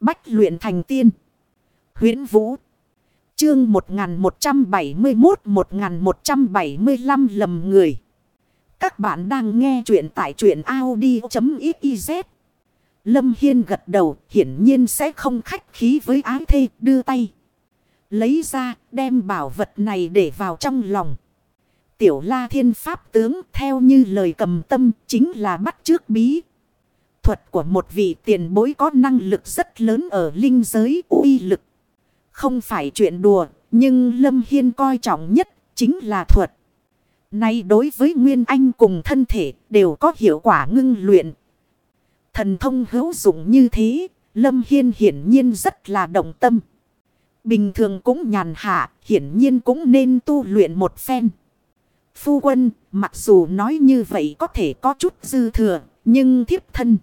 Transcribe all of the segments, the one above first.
Bách luyện thành tiên. huyễn Vũ. Chương 1171-1175 lầm người. Các bạn đang nghe truyện tại truyện Audi.xyz. Lâm Hiên gật đầu, hiển nhiên sẽ không khách khí với ái thê, đưa tay. Lấy ra, đem bảo vật này để vào trong lòng. Tiểu la thiên pháp tướng, theo như lời cầm tâm, chính là bắt trước bí. Thuật của một vị tiền bối có năng lực rất lớn ở linh giới uy lực. Không phải chuyện đùa nhưng Lâm Hiên coi trọng nhất chính là thuật. Nay đối với Nguyên Anh cùng thân thể đều có hiệu quả ngưng luyện. Thần thông hữu dụng như thế, Lâm Hiên hiển nhiên rất là động tâm. Bình thường cũng nhàn hạ, hiển nhiên cũng nên tu luyện một phen. Phu quân, mặc dù nói như vậy có thể có chút dư thừa, nhưng thiếp thân.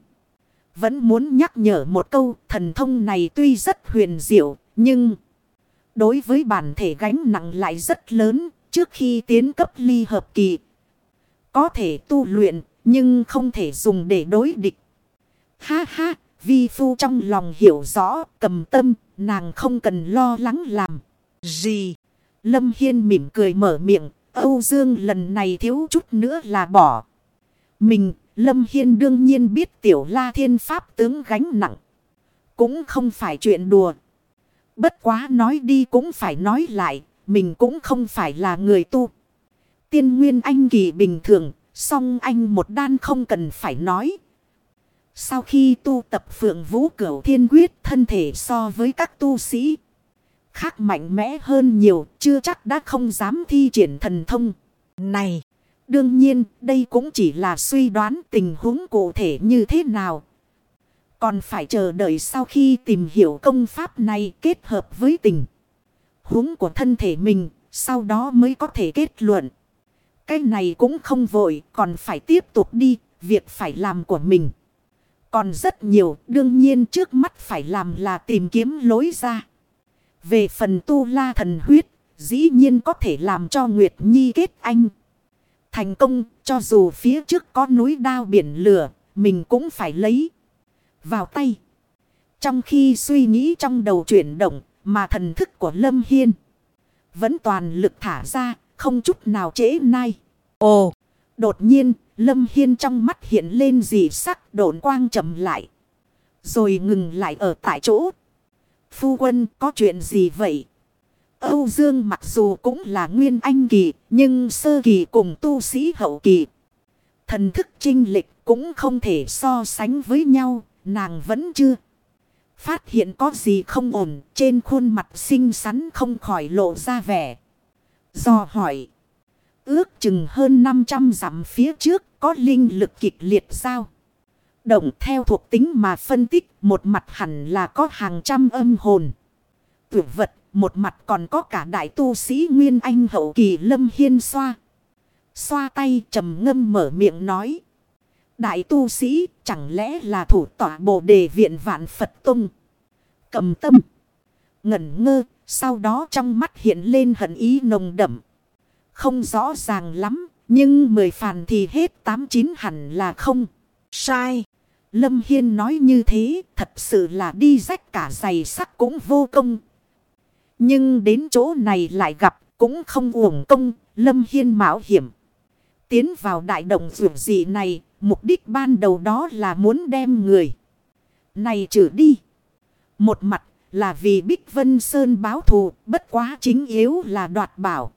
Vẫn muốn nhắc nhở một câu, thần thông này tuy rất huyền diệu, nhưng... Đối với bản thể gánh nặng lại rất lớn, trước khi tiến cấp ly hợp kỳ. Có thể tu luyện, nhưng không thể dùng để đối địch. Ha ha, vi phu trong lòng hiểu rõ, cầm tâm, nàng không cần lo lắng làm. Gì? Lâm Hiên mỉm cười mở miệng, Âu Dương lần này thiếu chút nữa là bỏ. Mình, Lâm Hiên đương nhiên biết tiểu la thiên pháp tướng gánh nặng. Cũng không phải chuyện đùa. Bất quá nói đi cũng phải nói lại, mình cũng không phải là người tu. Tiên nguyên anh kỳ bình thường, song anh một đan không cần phải nói. Sau khi tu tập phượng vũ cửu thiên quyết thân thể so với các tu sĩ khác mạnh mẽ hơn nhiều, chưa chắc đã không dám thi triển thần thông. Này, đương nhiên đây cũng chỉ là suy đoán tình huống cụ thể như thế nào. Còn phải chờ đợi sau khi tìm hiểu công pháp này kết hợp với tình huống của thân thể mình, sau đó mới có thể kết luận. Cái này cũng không vội, còn phải tiếp tục đi, việc phải làm của mình. Còn rất nhiều, đương nhiên trước mắt phải làm là tìm kiếm lối ra. Về phần tu la thần huyết, dĩ nhiên có thể làm cho Nguyệt Nhi kết anh. Thành công, cho dù phía trước có núi đao biển lửa, mình cũng phải lấy vào tay. Trong khi suy nghĩ trong đầu chuyển động, mà thần thức của Lâm Hiên vẫn toàn lực thả ra, không chút nào trễ nai. Ồ, đột nhiên, Lâm Hiên trong mắt hiện lên dị sắc độn quang chậm lại. Rồi ngừng lại ở tại chỗ. Phu quân có chuyện gì vậy? Âu Dương mặc dù cũng là nguyên anh kỳ, nhưng sơ kỳ cùng tu sĩ hậu kỳ. Thần thức trinh lịch cũng không thể so sánh với nhau, nàng vẫn chưa. Phát hiện có gì không ổn, trên khuôn mặt xinh xắn không khỏi lộ ra vẻ. Do hỏi, ước chừng hơn 500 dặm phía trước có linh lực kịch liệt sao? động theo thuộc tính mà phân tích, một mặt hẳn là có hàng trăm âm hồn. Tuyệt vật, một mặt còn có cả đại tu sĩ Nguyên Anh hậu kỳ lâm hiên xoa. Xoa tay trầm ngâm mở miệng nói. Đại tu sĩ chẳng lẽ là thủ tỏa bồ đề viện vạn Phật Tông. Cầm tâm. Ngẩn ngơ, sau đó trong mắt hiện lên hận ý nồng đậm. Không rõ ràng lắm, nhưng mười phàn thì hết tám chín hẳn là không. Sai. Lâm Hiên nói như thế thật sự là đi rách cả giày sắt cũng vô công. Nhưng đến chỗ này lại gặp cũng không uổng công, Lâm Hiên mạo hiểm. Tiến vào đại động rượu dị này, mục đích ban đầu đó là muốn đem người. Này trừ đi. Một mặt là vì Bích Vân Sơn báo thù, bất quá chính yếu là đoạt bảo.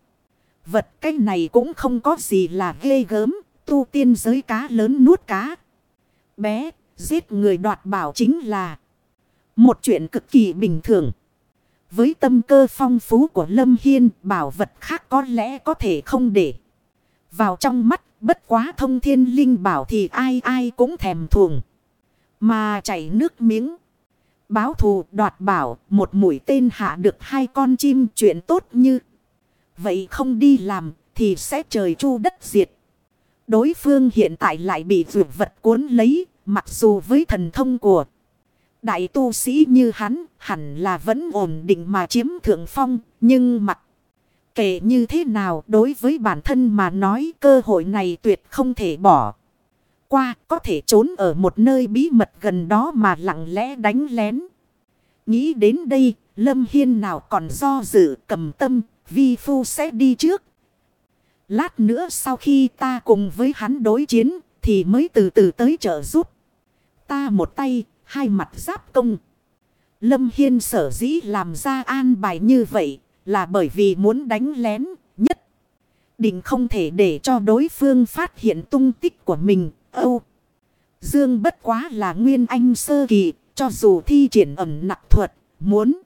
Vật cái này cũng không có gì là ghê gớm, tu tiên giới cá lớn nuốt cá. Bé, Giết người đoạt bảo chính là một chuyện cực kỳ bình thường. Với tâm cơ phong phú của Lâm Hiên, bảo vật khác có lẽ có thể không để. Vào trong mắt, bất quá thông thiên linh bảo thì ai ai cũng thèm thuồng. Mà chảy nước miếng. Báo thù đoạt bảo, một mũi tên hạ được hai con chim chuyện tốt như. Vậy không đi làm, thì sẽ trời chu đất diệt. Đối phương hiện tại lại bị vượt vật cuốn lấy, Mặc dù với thần thông của đại tu sĩ như hắn hẳn là vẫn ổn định mà chiếm thượng phong. Nhưng mặc kệ như thế nào đối với bản thân mà nói cơ hội này tuyệt không thể bỏ. Qua có thể trốn ở một nơi bí mật gần đó mà lặng lẽ đánh lén. Nghĩ đến đây, Lâm Hiên nào còn do dự cầm tâm, vi phu sẽ đi trước. Lát nữa sau khi ta cùng với hắn đối chiến, thì mới từ từ tới trợ giúp. Ta một tay, hai mặt giáp công. Lâm Hiên sở dĩ làm ra an bài như vậy, là bởi vì muốn đánh lén, nhất. Định không thể để cho đối phương phát hiện tung tích của mình, âu. Dương bất quá là nguyên anh sơ kỳ, cho dù thi triển ẩm nặng thuật, muốn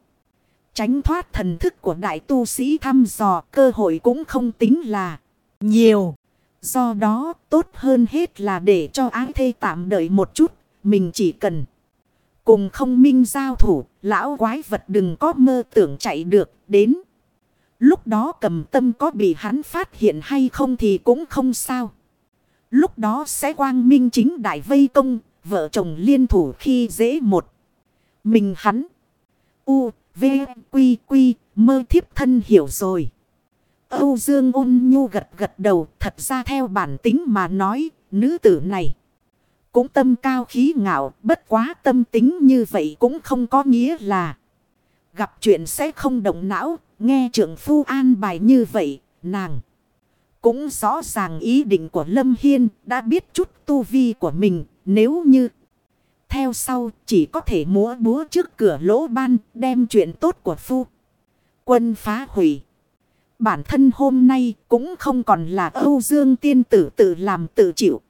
tránh thoát thần thức của đại tu sĩ thăm dò cơ hội cũng không tính là nhiều. Do đó tốt hơn hết là để cho ái thê tạm đợi một chút, mình chỉ cần cùng không minh giao thủ, lão quái vật đừng có mơ tưởng chạy được đến. Lúc đó cầm tâm có bị hắn phát hiện hay không thì cũng không sao. Lúc đó sẽ quang minh chính đại vây công, vợ chồng liên thủ khi dễ một. Mình hắn. U, V, Quy, Quy, mơ thiếp thân hiểu rồi. Âu Dương ôn nhu gật gật đầu, thật ra theo bản tính mà nói, nữ tử này. Cũng tâm cao khí ngạo, bất quá tâm tính như vậy cũng không có nghĩa là. Gặp chuyện sẽ không động não, nghe trưởng phu an bài như vậy, nàng. Cũng rõ ràng ý định của Lâm Hiên đã biết chút tu vi của mình nếu như theo sau chỉ có thể múa búa trước cửa lỗ ban đem chuyện tốt của phu. Quân phá hủy. Bản thân hôm nay cũng không còn là Âu Dương tiên tử tự làm tự chịu.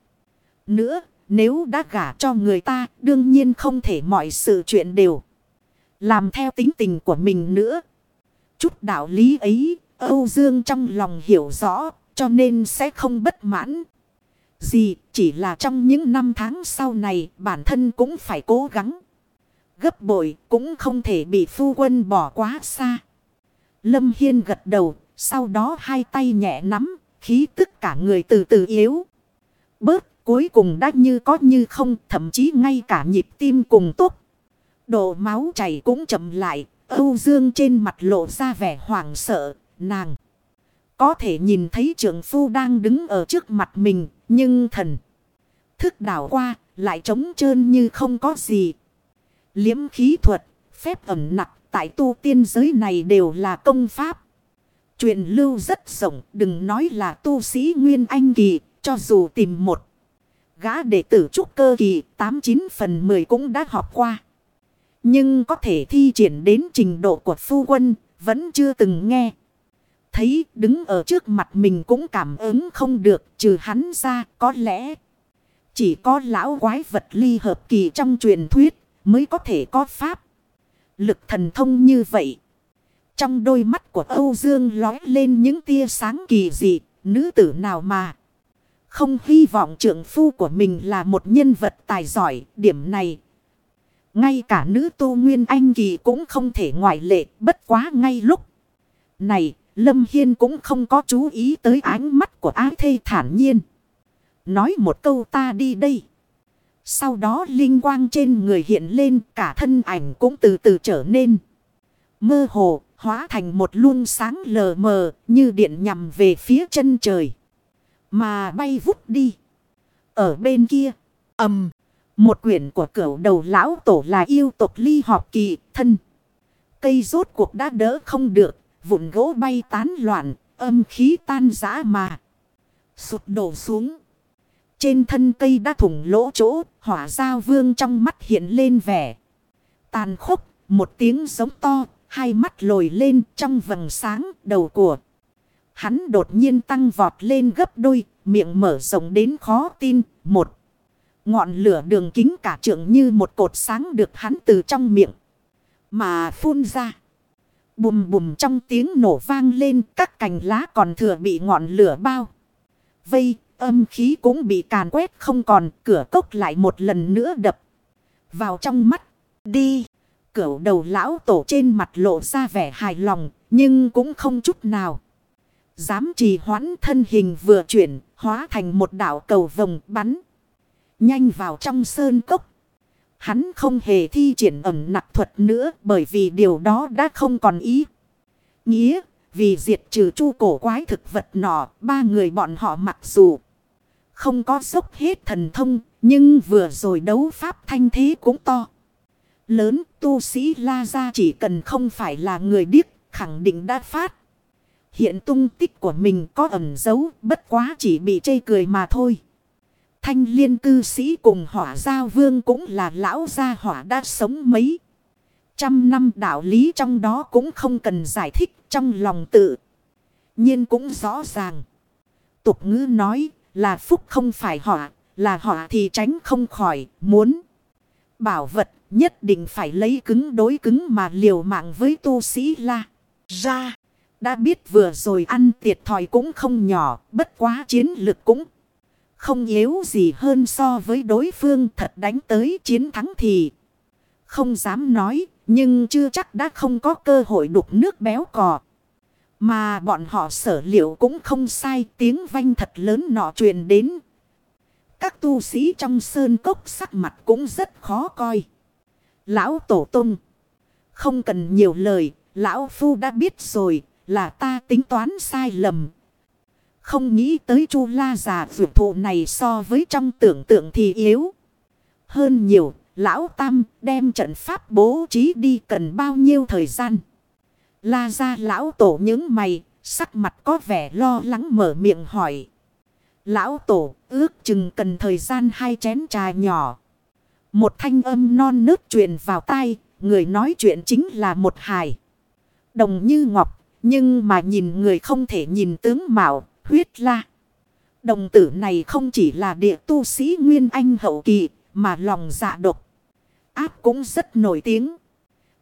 Nữa nếu đã gả cho người ta đương nhiên không thể mọi sự chuyện đều. Làm theo tính tình của mình nữa. Chút đạo lý ấy Âu Dương trong lòng hiểu rõ cho nên sẽ không bất mãn. Gì chỉ là trong những năm tháng sau này bản thân cũng phải cố gắng. Gấp bội cũng không thể bị phu quân bỏ quá xa. Lâm Hiên gật đầu, sau đó hai tay nhẹ nắm, khí tức cả người từ từ yếu. Bớt cuối cùng đã như có như không, thậm chí ngay cả nhịp tim cùng tốt. Độ máu chảy cũng chậm lại, Âu Dương trên mặt lộ ra vẻ hoảng sợ, nàng. Có thể nhìn thấy trưởng phu đang đứng ở trước mặt mình, nhưng thần thức đảo qua lại trống trơn như không có gì. Liếm khí thuật, phép ẩm nặc tại tu tiên giới này đều là công pháp. Truyền lưu rất rộng, đừng nói là tu sĩ Nguyên Anh Kỳ, cho dù tìm một. Gã đệ tử trúc cơ kỳ, 89 phần 10 cũng đã học qua. Nhưng có thể thi triển đến trình độ của phu quân, vẫn chưa từng nghe thấy đứng ở trước mặt mình cũng cảm ứng không được trừ hắn ra có lẽ. Chỉ có lão quái vật ly hợp kỳ trong truyền thuyết mới có thể có pháp. Lực thần thông như vậy. Trong đôi mắt của Âu Dương lói lên những tia sáng kỳ dị, nữ tử nào mà. Không hy vọng trưởng phu của mình là một nhân vật tài giỏi, điểm này. Ngay cả nữ tu Nguyên Anh Kỳ cũng không thể ngoại lệ, bất quá ngay lúc. Này, Lâm Hiên cũng không có chú ý tới ánh mắt của ái thê thản nhiên. Nói một câu ta đi đây. Sau đó linh quang trên người hiện lên cả thân ảnh cũng từ từ trở nên. Mơ hồ hóa thành một luồng sáng lờ mờ như điện nhằm về phía chân trời. Mà bay vút đi. Ở bên kia. ầm Một quyển của cửu đầu lão tổ là yêu tộc ly họp kỳ thân. Cây rốt cuộc đã đỡ không được vụn gỗ bay tán loạn, âm khí tan rã mà. Sụt đổ xuống. Trên thân cây đã thủng lỗ chỗ, hỏa giao vương trong mắt hiện lên vẻ. Tàn khốc, một tiếng giống to, hai mắt lồi lên trong vầng sáng đầu của. Hắn đột nhiên tăng vọt lên gấp đôi, miệng mở rộng đến khó tin. Một, ngọn lửa đường kính cả trượng như một cột sáng được hắn từ trong miệng. Mà phun ra. Bùm bùm trong tiếng nổ vang lên các cành lá còn thừa bị ngọn lửa bao. Vây âm khí cũng bị càn quét không còn cửa cốc lại một lần nữa đập. Vào trong mắt đi. Cửu đầu lão tổ trên mặt lộ ra vẻ hài lòng nhưng cũng không chút nào. Dám trì hoãn thân hình vừa chuyển hóa thành một đảo cầu vồng bắn. Nhanh vào trong sơn cốc. Hắn không hề thi triển ẩm nặc thuật nữa bởi vì điều đó đã không còn ý. Nghĩa, vì diệt trừ chu cổ quái thực vật nọ, ba người bọn họ mặc dù không có dốc hết thần thông, nhưng vừa rồi đấu pháp thanh thế cũng to. lớn tu sĩ La Gia chỉ cần không phải là người điếc khẳng định đã phát. Hiện tung tích của mình có ẩn dấu bất quá chỉ bị chê cười mà thôi. Thanh liên cư sĩ cùng hỏa giao vương cũng là lão gia hỏa đã sống mấy. Trăm năm đạo lý trong đó cũng không cần giải thích trong lòng tự. nhiên cũng rõ ràng. Tục ngữ nói là phúc không phải họa, là họa thì tránh không khỏi, muốn. Bảo vật nhất định phải lấy cứng đối cứng mà liều mạng với tu sĩ la. Ra, đã biết vừa rồi ăn tiệt thòi cũng không nhỏ, bất quá chiến lực cũng không yếu gì hơn so với đối phương thật đánh tới chiến thắng thì. Không dám nói, nhưng chưa chắc đã không có cơ hội đục nước béo cò. Mà bọn họ sở liệu cũng không sai tiếng vanh thật lớn nọ truyền đến. Các tu sĩ trong sơn cốc sắc mặt cũng rất khó coi. Lão Tổ Tông. Không cần nhiều lời, Lão Phu đã biết rồi là ta tính toán sai lầm. Không nghĩ tới chu la già vượt thụ này so với trong tưởng tượng thì yếu. Hơn nhiều, Lão Tam đem trận pháp bố trí đi cần bao nhiêu thời gian. La ra lão tổ những mày, sắc mặt có vẻ lo lắng mở miệng hỏi. Lão tổ ước chừng cần thời gian hai chén trà nhỏ. Một thanh âm non nước truyền vào tai, người nói chuyện chính là một hài. Đồng như ngọc, nhưng mà nhìn người không thể nhìn tướng mạo, huyết la. Đồng tử này không chỉ là địa tu sĩ Nguyên Anh hậu kỳ, mà lòng dạ độc. Áp cũng rất nổi tiếng.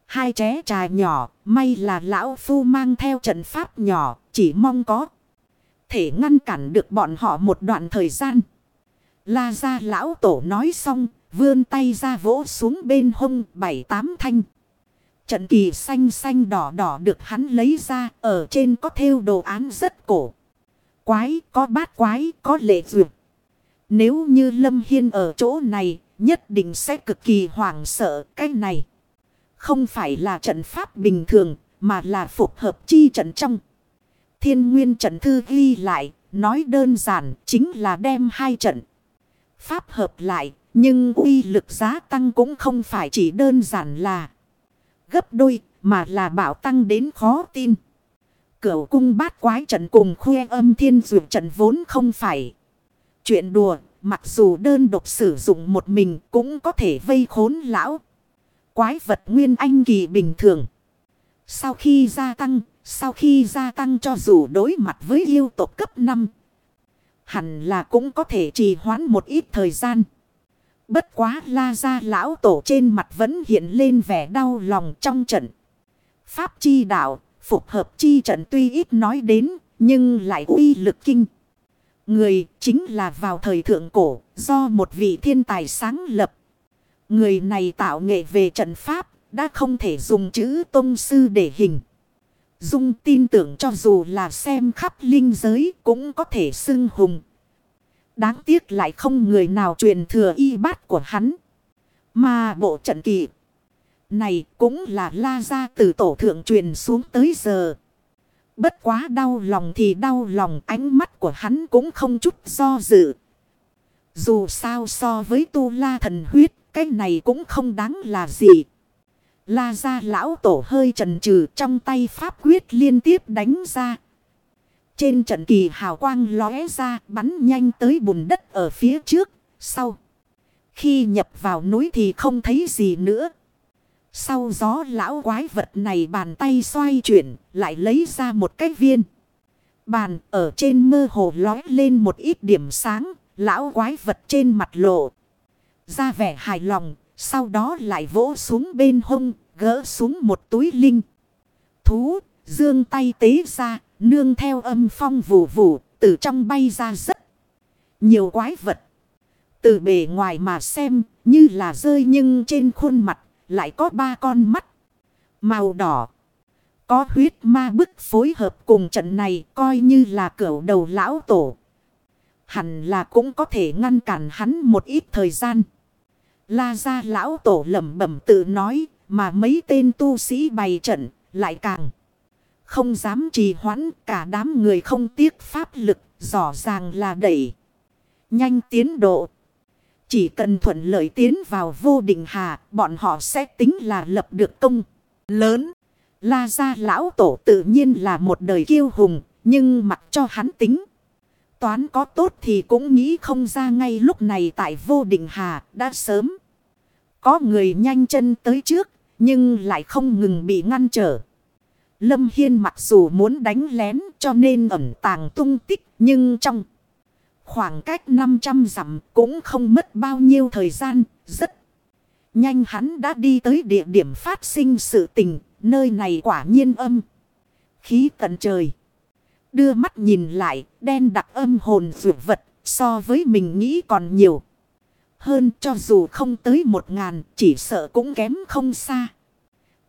Hai ché trà nhỏ, may là lão phu mang theo trận pháp nhỏ, chỉ mong có. Thể ngăn cản được bọn họ một đoạn thời gian. La ra lão tổ nói xong, vươn tay ra vỗ xuống bên hông bảy tám thanh. Trận kỳ xanh xanh đỏ đỏ được hắn lấy ra, ở trên có thêu đồ án rất cổ. Quái, có bát quái, có lệ duyệt. Nếu như Lâm Hiên ở chỗ này, nhất định sẽ cực kỳ hoảng sợ cái này. Không phải là trận pháp bình thường, mà là phục hợp chi trận trong. Thiên nguyên trận thư ghi lại, nói đơn giản chính là đem hai trận. Pháp hợp lại, nhưng uy lực giá tăng cũng không phải chỉ đơn giản là gấp đôi, mà là bảo tăng đến khó tin. Cửu cung bát quái trận cùng khuê âm thiên dược trận vốn không phải. Chuyện đùa, mặc dù đơn độc sử dụng một mình cũng có thể vây khốn lão. Quái vật nguyên anh kỳ bình thường. Sau khi gia tăng, sau khi gia tăng cho dù đối mặt với yêu tộc cấp 5. Hẳn là cũng có thể trì hoãn một ít thời gian. Bất quá la ra lão tổ trên mặt vẫn hiện lên vẻ đau lòng trong trận. Pháp chi đạo, phục hợp chi trận tuy ít nói đến, nhưng lại uy lực kinh. Người chính là vào thời thượng cổ, do một vị thiên tài sáng lập. Người này tạo nghệ về trận pháp, đã không thể dùng chữ tôn sư để hình. Dung tin tưởng cho dù là xem khắp linh giới cũng có thể xưng hùng. Đáng tiếc lại không người nào truyền thừa y bát của hắn. Mà bộ trận kỳ này cũng là la ra từ tổ thượng truyền xuống tới giờ. Bất quá đau lòng thì đau lòng ánh mắt của hắn cũng không chút do dự. Dù sao so với tu la thần huyết, cái này cũng không đáng là gì. La ra lão tổ hơi trần trừ trong tay pháp quyết liên tiếp đánh ra. Trên trận kỳ hào quang lóe ra bắn nhanh tới bùn đất ở phía trước, sau. Khi nhập vào núi thì không thấy gì nữa. Sau gió lão quái vật này bàn tay xoay chuyển, lại lấy ra một cái viên. Bàn ở trên mơ hồ lói lên một ít điểm sáng, lão quái vật trên mặt lộ. Ra vẻ hài lòng, sau đó lại vỗ xuống bên hông, gỡ xuống một túi linh. Thú, dương tay tế ra, nương theo âm phong vù vù, từ trong bay ra rất nhiều quái vật. Từ bề ngoài mà xem, như là rơi nhưng trên khuôn mặt lại có ba con mắt. Màu đỏ. Có huyết ma bức phối hợp cùng trận này coi như là cửa đầu lão tổ. Hẳn là cũng có thể ngăn cản hắn một ít thời gian. La ra lão tổ lẩm bẩm tự nói mà mấy tên tu sĩ bày trận lại càng không dám trì hoãn cả đám người không tiếc pháp lực rõ ràng là đẩy nhanh tiến độ. Chỉ cần thuận lợi tiến vào vô định hà, bọn họ sẽ tính là lập được công lớn. La gia lão tổ tự nhiên là một đời kiêu hùng, nhưng mặc cho hắn tính. Toán có tốt thì cũng nghĩ không ra ngay lúc này tại vô định hà đã sớm. Có người nhanh chân tới trước, nhưng lại không ngừng bị ngăn trở. Lâm Hiên mặc dù muốn đánh lén cho nên ẩn tàng tung tích, nhưng trong khoảng cách 500 dặm cũng không mất bao nhiêu thời gian, rất nhanh hắn đã đi tới địa điểm phát sinh sự tình, nơi này quả nhiên âm. Khí tận trời. Đưa mắt nhìn lại, đen đặc âm hồn dược vật, so với mình nghĩ còn nhiều. Hơn cho dù không tới một ngàn, chỉ sợ cũng kém không xa.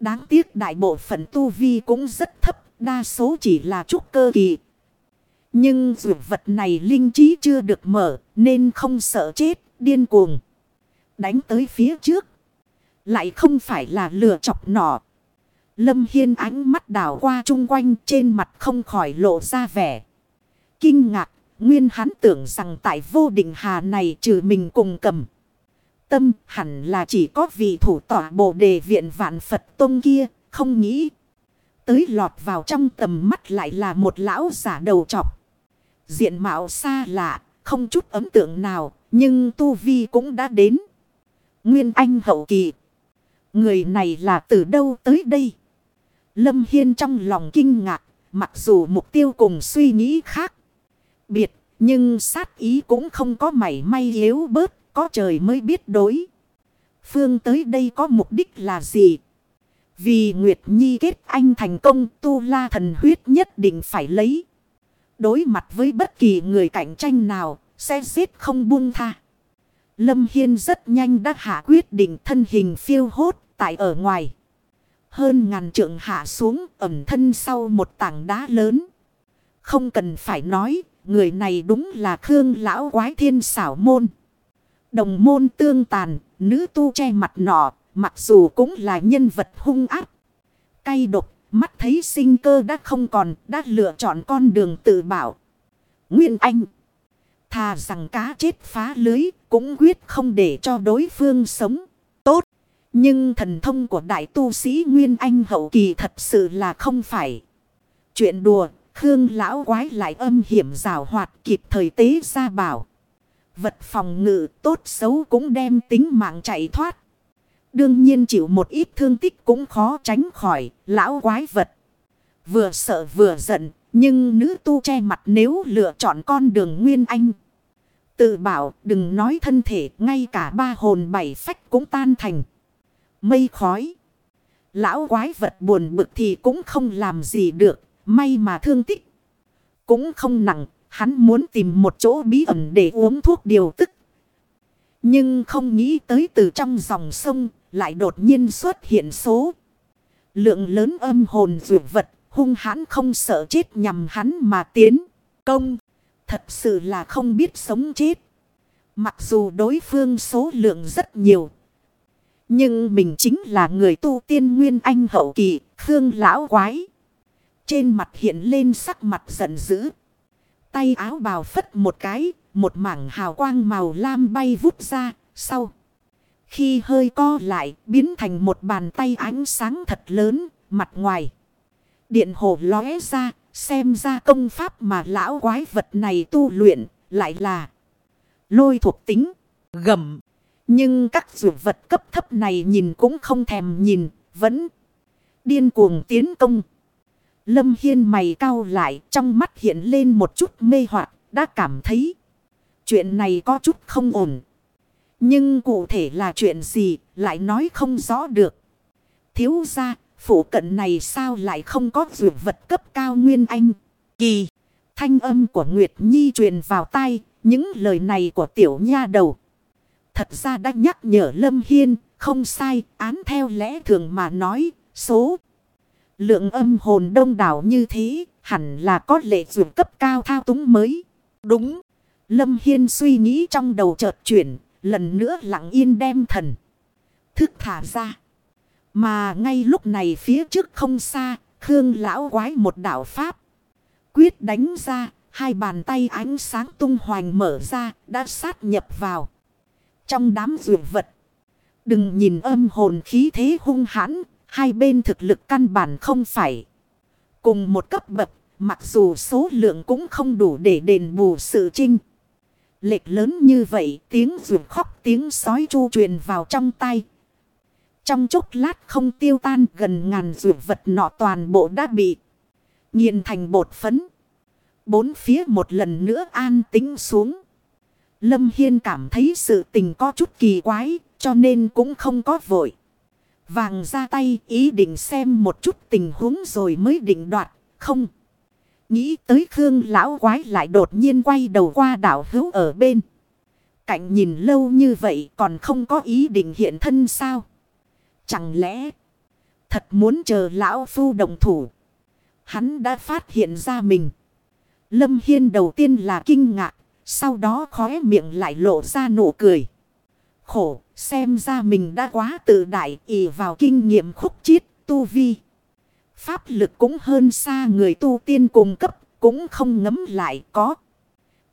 Đáng tiếc đại bộ phận tu vi cũng rất thấp, đa số chỉ là trúc cơ kỳ. Nhưng dược vật này linh trí chưa được mở, nên không sợ chết, điên cuồng. Đánh tới phía trước. Lại không phải là lừa chọc nọ. Lâm Hiên ánh mắt đảo qua chung quanh trên mặt không khỏi lộ ra vẻ. Kinh ngạc, nguyên hắn tưởng rằng tại vô định hà này trừ mình cùng cầm. Tâm hẳn là chỉ có vị thủ tỏa bộ đề viện vạn Phật Tông kia, không nghĩ. Tới lọt vào trong tầm mắt lại là một lão giả đầu trọc. Diện mạo xa lạ, không chút ấn tượng nào, nhưng Tu Vi cũng đã đến. Nguyên Anh hậu kỳ. Người này là từ đâu tới đây? Lâm Hiên trong lòng kinh ngạc, mặc dù mục tiêu cùng suy nghĩ khác. Biệt, nhưng sát ý cũng không có mảy may yếu bớt, có trời mới biết đối. Phương tới đây có mục đích là gì? Vì Nguyệt Nhi kết anh thành công tu la thần huyết nhất định phải lấy. Đối mặt với bất kỳ người cạnh tranh nào, sẽ giết không buông tha. Lâm Hiên rất nhanh đã hạ quyết định thân hình phiêu hốt tại ở ngoài. Hơn ngàn trượng hạ xuống ẩm thân sau một tảng đá lớn. Không cần phải nói, người này đúng là Khương Lão Quái Thiên xảo môn. Đồng môn tương tàn, nữ tu che mặt nọ, mặc dù cũng là nhân vật hung ác. Cay độc, mắt thấy sinh cơ đã không còn, đã lựa chọn con đường tự bảo. Nguyên Anh. Thà rằng cá chết phá lưới, cũng quyết không để cho đối phương sống. Tốt. Nhưng thần thông của đại tu sĩ Nguyên Anh hậu kỳ thật sự là không phải. Chuyện đùa, Khương lão quái lại âm hiểm rào hoạt kịp thời tế ra bảo. Vật phòng ngự tốt xấu cũng đem tính mạng chạy thoát. Đương nhiên chịu một ít thương tích cũng khó tránh khỏi lão quái vật. Vừa sợ vừa giận, nhưng nữ tu che mặt nếu lựa chọn con đường Nguyên Anh. Tự bảo đừng nói thân thể, ngay cả ba hồn bảy phách cũng tan thành mây khói. Lão quái vật buồn bực thì cũng không làm gì được, may mà thương tích. Cũng không nặng, hắn muốn tìm một chỗ bí ẩn để uống thuốc điều tức. Nhưng không nghĩ tới từ trong dòng sông, lại đột nhiên xuất hiện số. Lượng lớn âm hồn dụ vật, hung hãn không sợ chết nhằm hắn mà tiến. Công, thật sự là không biết sống chết. Mặc dù đối phương số lượng rất nhiều, nhưng mình chính là người tu tiên nguyên anh hậu kỳ, Khương lão quái. Trên mặt hiện lên sắc mặt giận dữ. Tay áo bào phất một cái, một mảng hào quang màu lam bay vút ra, sau. Khi hơi co lại, biến thành một bàn tay ánh sáng thật lớn, mặt ngoài. Điện hồ lóe ra, xem ra công pháp mà lão quái vật này tu luyện, lại là lôi thuộc tính, gầm. Nhưng các dụ vật cấp thấp này nhìn cũng không thèm nhìn, vẫn điên cuồng tiến công. Lâm Hiên mày cao lại, trong mắt hiện lên một chút mê hoặc đã cảm thấy chuyện này có chút không ổn. Nhưng cụ thể là chuyện gì, lại nói không rõ được. Thiếu ra, phủ cận này sao lại không có dược vật cấp cao nguyên anh. Kỳ, thanh âm của Nguyệt Nhi truyền vào tai, những lời này của tiểu nha đầu. Thật ra đã nhắc nhở Lâm Hiên, không sai, án theo lẽ thường mà nói, số. Lượng âm hồn đông đảo như thế, hẳn là có lệ dụng cấp cao thao túng mới. Đúng. Lâm Hiên suy nghĩ trong đầu chợt chuyển, lần nữa lặng yên đem thần. Thức thả ra. Mà ngay lúc này phía trước không xa, Khương lão quái một đạo pháp. Quyết đánh ra, hai bàn tay ánh sáng tung hoành mở ra, đã sát nhập vào. Trong đám dụ vật. Đừng nhìn âm hồn khí thế hung hãn. Hai bên thực lực căn bản không phải. Cùng một cấp bậc. Mặc dù số lượng cũng không đủ để đền bù sự trinh. Lệch lớn như vậy, tiếng rượu khóc, tiếng sói chu truyền vào trong tay. Trong chốc lát không tiêu tan, gần ngàn rượu vật nọ toàn bộ đã bị nghiền thành bột phấn. Bốn phía một lần nữa an tính xuống. Lâm Hiên cảm thấy sự tình có chút kỳ quái, cho nên cũng không có vội. Vàng ra tay ý định xem một chút tình huống rồi mới định đoạt. Không. Nghĩ tới Khương lão quái lại đột nhiên quay đầu qua đảo hữu ở bên. Cạnh nhìn lâu như vậy còn không có ý định hiện thân sao? Chẳng lẽ thật muốn chờ lão phu đồng thủ? Hắn đã phát hiện ra mình. Lâm Hiên đầu tiên là kinh ngạc, sau đó khóe miệng lại lộ ra nụ cười. Khổ, xem ra mình đã quá tự đại ỷ vào kinh nghiệm khúc chiết, tu vi. Pháp lực cũng hơn xa người tu tiên cùng cấp, cũng không ngấm lại có.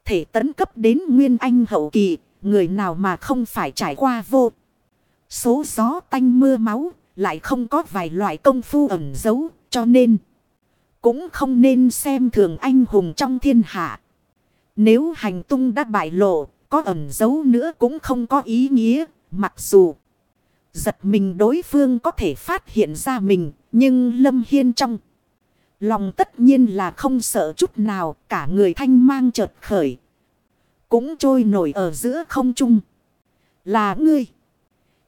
Thể tấn cấp đến nguyên anh hậu kỳ, người nào mà không phải trải qua vô. Số gió tanh mưa máu, lại không có vài loại công phu ẩn giấu, cho nên cũng không nên xem thường anh hùng trong thiên hạ. Nếu hành tung đã bại lộ, có ẩn giấu nữa cũng không có ý nghĩa, mặc dù giật mình đối phương có thể phát hiện ra mình, nhưng Lâm Hiên trong lòng tất nhiên là không sợ chút nào, cả người thanh mang chợt khởi. Cũng trôi nổi ở giữa không trung. Là ngươi.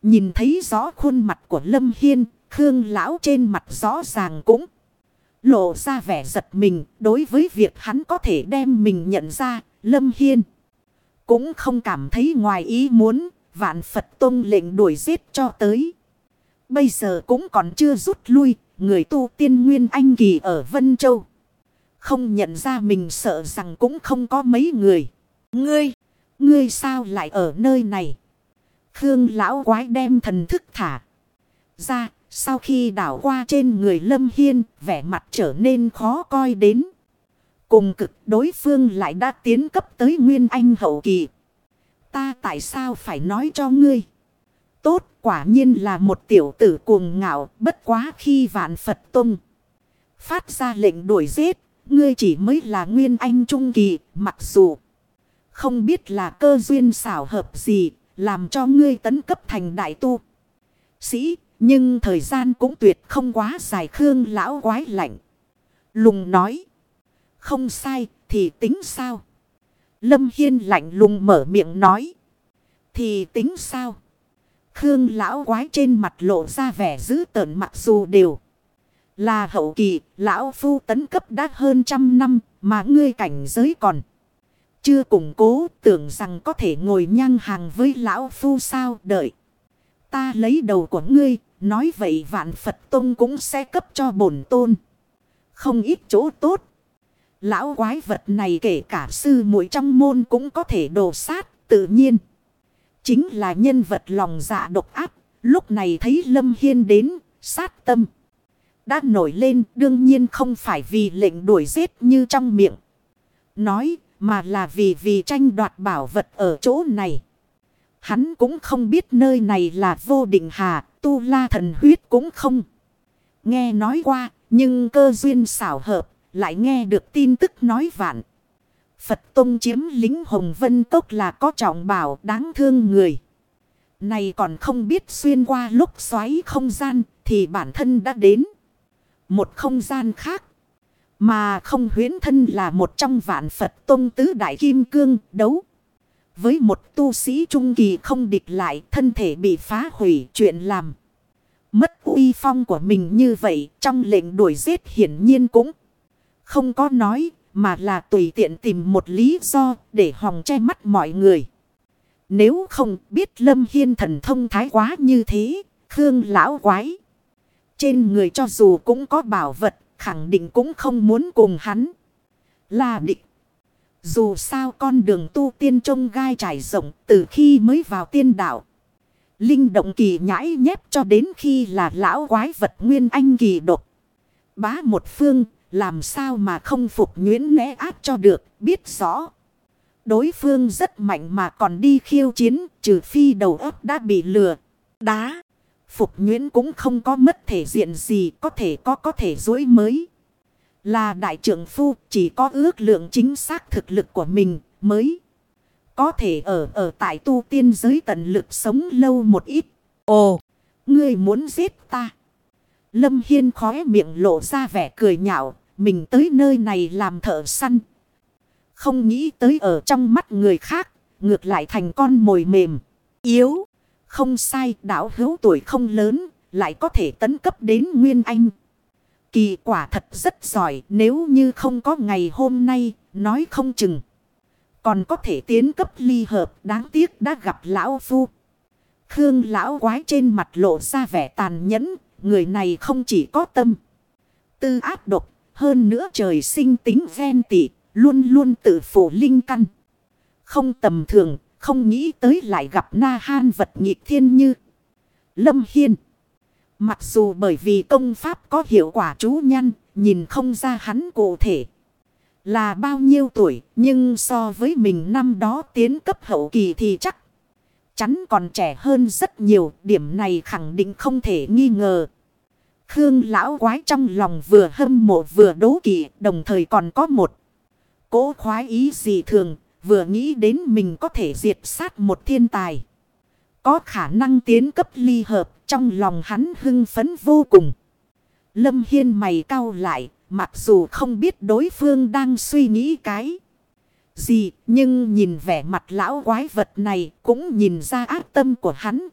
Nhìn thấy rõ khuôn mặt của Lâm Hiên, Khương Lão trên mặt rõ ràng cũng lộ ra vẻ giật mình đối với việc hắn có thể đem mình nhận ra, Lâm Hiên. Cũng không cảm thấy ngoài ý muốn, vạn Phật Tông lệnh đuổi giết cho tới. Bây giờ cũng còn chưa rút lui, người tu tiên nguyên anh kỳ ở Vân Châu. Không nhận ra mình sợ rằng cũng không có mấy người. Ngươi, ngươi sao lại ở nơi này? Khương lão quái đem thần thức thả ra, sau khi đảo qua trên người Lâm Hiên, vẻ mặt trở nên khó coi đến. Cùng cực đối phương lại đã tiến cấp tới Nguyên Anh hậu kỳ. Ta tại sao phải nói cho ngươi? Tốt quả nhiên là một tiểu tử cuồng ngạo bất quá khi vạn Phật tung. Phát ra lệnh đuổi giết, ngươi chỉ mới là Nguyên Anh trung kỳ, mặc dù không biết là cơ duyên xảo hợp gì, làm cho ngươi tấn cấp thành đại tu. Sĩ nhưng thời gian cũng tuyệt không quá dài Khương lão quái lạnh. Lùng nói. Không sai thì tính sao? Lâm Hiên lạnh lùng mở miệng nói. Thì tính sao? Khương lão quái trên mặt lộ ra vẻ dữ tợn mặc dù đều. Là hậu kỳ, lão phu tấn cấp đã hơn trăm năm, mà ngươi cảnh giới còn. Chưa củng cố, tưởng rằng có thể ngồi nhang hàng với lão phu sao đợi. Ta lấy đầu của ngươi, nói vậy vạn Phật Tông cũng sẽ cấp cho bổn tôn. Không ít chỗ tốt. Lão quái vật này kể cả sư muội trong môn cũng có thể đồ sát tự nhiên. Chính là nhân vật lòng dạ độc áp. Lúc này thấy Lâm Hiên đến, sát tâm. Đã nổi lên đương nhiên không phải vì lệnh đuổi giết như trong miệng. Nói mà là vì vì tranh đoạt bảo vật ở chỗ này. Hắn cũng không biết nơi này là vô định hà, tu la thần huyết cũng không. Nghe nói qua, nhưng cơ duyên xảo hợp, lại nghe được tin tức nói vạn. Phật Tông chiếm lính Hồng Vân Tốc là có trọng bảo đáng thương người. Này còn không biết xuyên qua lúc xoáy không gian thì bản thân đã đến. Một không gian khác. Mà không huyến thân là một trong vạn Phật Tông tứ đại kim cương đấu. Với một tu sĩ trung kỳ không địch lại thân thể bị phá hủy chuyện làm. Mất uy phong của mình như vậy trong lệnh đuổi giết hiển nhiên cũng không có nói mà là tùy tiện tìm một lý do để hòng che mắt mọi người. Nếu không biết Lâm Hiên thần thông thái quá như thế, Khương lão quái. Trên người cho dù cũng có bảo vật, khẳng định cũng không muốn cùng hắn. Là định. Dù sao con đường tu tiên trông gai trải rộng từ khi mới vào tiên đạo. Linh động kỳ nhãi nhép cho đến khi là lão quái vật nguyên anh kỳ độc. Bá một phương, làm sao mà không phục nhuyễn né áp cho được, biết rõ. Đối phương rất mạnh mà còn đi khiêu chiến, trừ phi đầu óc đã bị lừa. Đá. Phục Nguyễn cũng không có mất thể diện gì, có thể có có thể dối mới. Là đại trưởng phu, chỉ có ước lượng chính xác thực lực của mình mới. Có thể ở ở tại tu tiên giới tận lực sống lâu một ít. Ồ, ngươi muốn giết ta. Lâm Hiên khóe miệng lộ ra vẻ cười nhạo, mình tới nơi này làm thợ săn. Không nghĩ tới ở trong mắt người khác, ngược lại thành con mồi mềm, yếu. Không sai, đảo hữu tuổi không lớn, lại có thể tấn cấp đến Nguyên Anh. Kỳ quả thật rất giỏi, nếu như không có ngày hôm nay, nói không chừng. Còn có thể tiến cấp ly hợp, đáng tiếc đã gặp lão phu. Khương lão quái trên mặt lộ ra vẻ tàn nhẫn, người này không chỉ có tâm. Tư áp độc, hơn nữa trời sinh tính ven tị, luôn luôn tự phủ linh căn. Không tầm thường, không nghĩ tới lại gặp na han vật nhịp thiên như. Lâm Hiên. Mặc dù bởi vì công pháp có hiệu quả chú nhăn, nhìn không ra hắn cụ thể. Là bao nhiêu tuổi, nhưng so với mình năm đó tiến cấp hậu kỳ thì chắc. Chắn còn trẻ hơn rất nhiều, điểm này khẳng định không thể nghi ngờ. Khương lão quái trong lòng vừa hâm mộ vừa đố kỵ, đồng thời còn có một cố khoái ý gì thường, vừa nghĩ đến mình có thể diệt sát một thiên tài. Có khả năng tiến cấp ly hợp, trong lòng hắn hưng phấn vô cùng. Lâm Hiên mày cau lại, mặc dù không biết đối phương đang suy nghĩ cái gì, nhưng nhìn vẻ mặt lão quái vật này cũng nhìn ra ác tâm của hắn.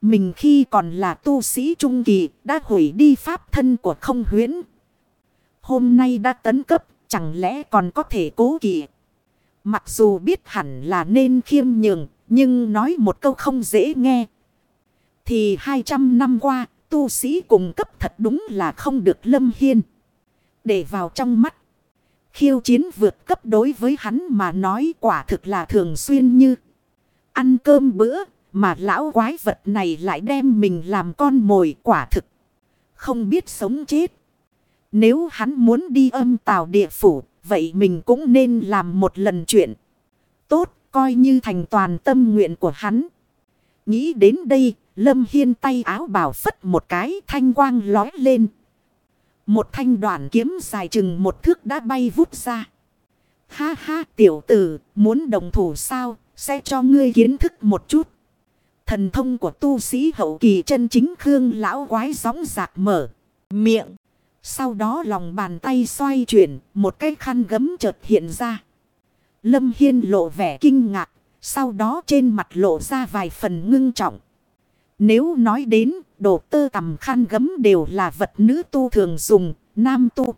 Mình khi còn là tu sĩ trung kỳ đã hủy đi pháp thân của không huyễn. Hôm nay đã tấn cấp, chẳng lẽ còn có thể cố kỵ. Mặc dù biết hẳn là nên khiêm nhường, nhưng nói một câu không dễ nghe. Thì 200 năm qua, tu sĩ cùng cấp thật đúng là không được lâm hiên. Để vào trong mắt. Khiêu chiến vượt cấp đối với hắn mà nói quả thực là thường xuyên như. Ăn cơm bữa, mà lão quái vật này lại đem mình làm con mồi quả thực. Không biết sống chết. Nếu hắn muốn đi âm tào địa phủ, vậy mình cũng nên làm một lần chuyện. Tốt, coi như thành toàn tâm nguyện của hắn. Nghĩ đến đây, Lâm Hiên tay áo bảo phất một cái thanh quang lói lên. Một thanh đoạn kiếm dài chừng một thước đã bay vút ra. Ha ha tiểu tử, muốn đồng thủ sao, sẽ cho ngươi kiến thức một chút. Thần thông của tu sĩ hậu kỳ chân chính Khương lão quái sóng giạc mở. Miệng. Sau đó lòng bàn tay xoay chuyển, một cái khăn gấm chợt hiện ra. Lâm Hiên lộ vẻ kinh ngạc, sau đó trên mặt lộ ra vài phần ngưng trọng. Nếu nói đến, đồ tơ tầm khăn gấm đều là vật nữ tu thường dùng, nam tu.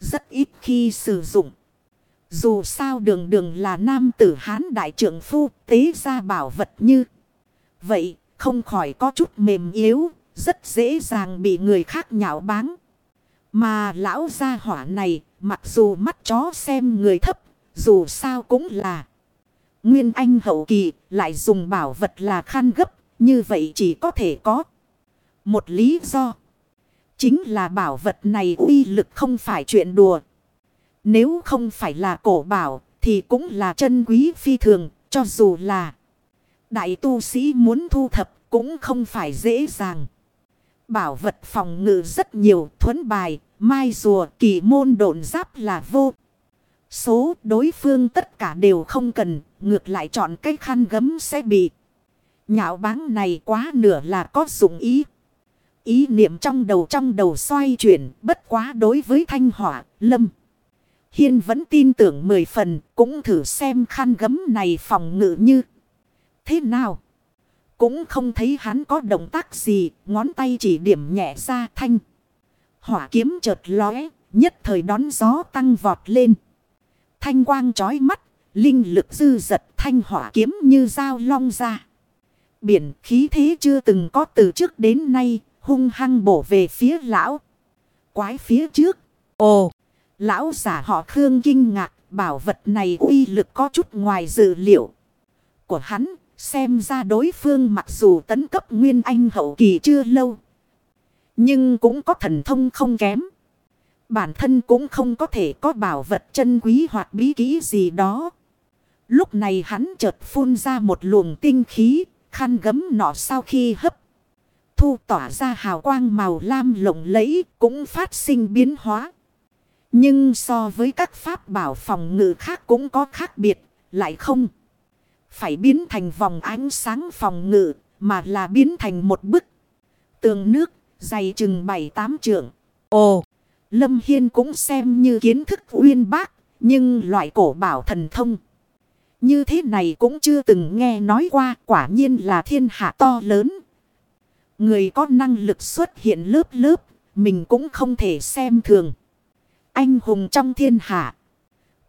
Rất ít khi sử dụng. Dù sao đường đường là nam tử hán đại trưởng phu, tế ra bảo vật như. Vậy, không khỏi có chút mềm yếu, rất dễ dàng bị người khác nhạo báng. Mà lão gia hỏa này, mặc dù mắt chó xem người thấp, dù sao cũng là. Nguyên Anh hậu kỳ, lại dùng bảo vật là khăn gấp, như vậy chỉ có thể có một lý do. Chính là bảo vật này uy lực không phải chuyện đùa. Nếu không phải là cổ bảo, thì cũng là chân quý phi thường, cho dù là đại tu sĩ muốn thu thập cũng không phải dễ dàng. Bảo vật phòng ngự rất nhiều, thuấn bài, mai rùa, kỳ môn độn giáp là vô. Số đối phương tất cả đều không cần, ngược lại chọn cái khăn gấm sẽ bị. Nhạo báng này quá nửa là có dụng ý. Ý niệm trong đầu trong đầu xoay chuyển, bất quá đối với thanh hỏa, lâm. Hiên vẫn tin tưởng mười phần, cũng thử xem khăn gấm này phòng ngự như thế nào. Cũng không thấy hắn có động tác gì, ngón tay chỉ điểm nhẹ ra thanh. Hỏa kiếm chợt lóe, nhất thời đón gió tăng vọt lên. Thanh quang chói mắt, linh lực dư giật thanh hỏa kiếm như dao long ra. Biển khí thế chưa từng có từ trước đến nay, hung hăng bổ về phía lão. Quái phía trước. Ồ, lão giả họ Khương kinh ngạc, bảo vật này uy lực có chút ngoài dự liệu của hắn. Xem ra đối phương mặc dù tấn cấp nguyên anh hậu kỳ chưa lâu. Nhưng cũng có thần thông không kém. Bản thân cũng không có thể có bảo vật chân quý hoặc bí kỹ gì đó. Lúc này hắn chợt phun ra một luồng tinh khí, khăn gấm nọ sau khi hấp. Thu tỏa ra hào quang màu lam lộng lẫy cũng phát sinh biến hóa. Nhưng so với các pháp bảo phòng ngự khác cũng có khác biệt, lại không. Phải biến thành vòng ánh sáng phòng ngự, mà là biến thành một bức. Tường nước, dày chừng bảy tám trượng. Ồ, Lâm Hiên cũng xem như kiến thức uyên bác, nhưng loại cổ bảo thần thông. Như thế này cũng chưa từng nghe nói qua quả nhiên là thiên hạ to lớn. Người có năng lực xuất hiện lớp lớp, mình cũng không thể xem thường. Anh hùng trong thiên hạ.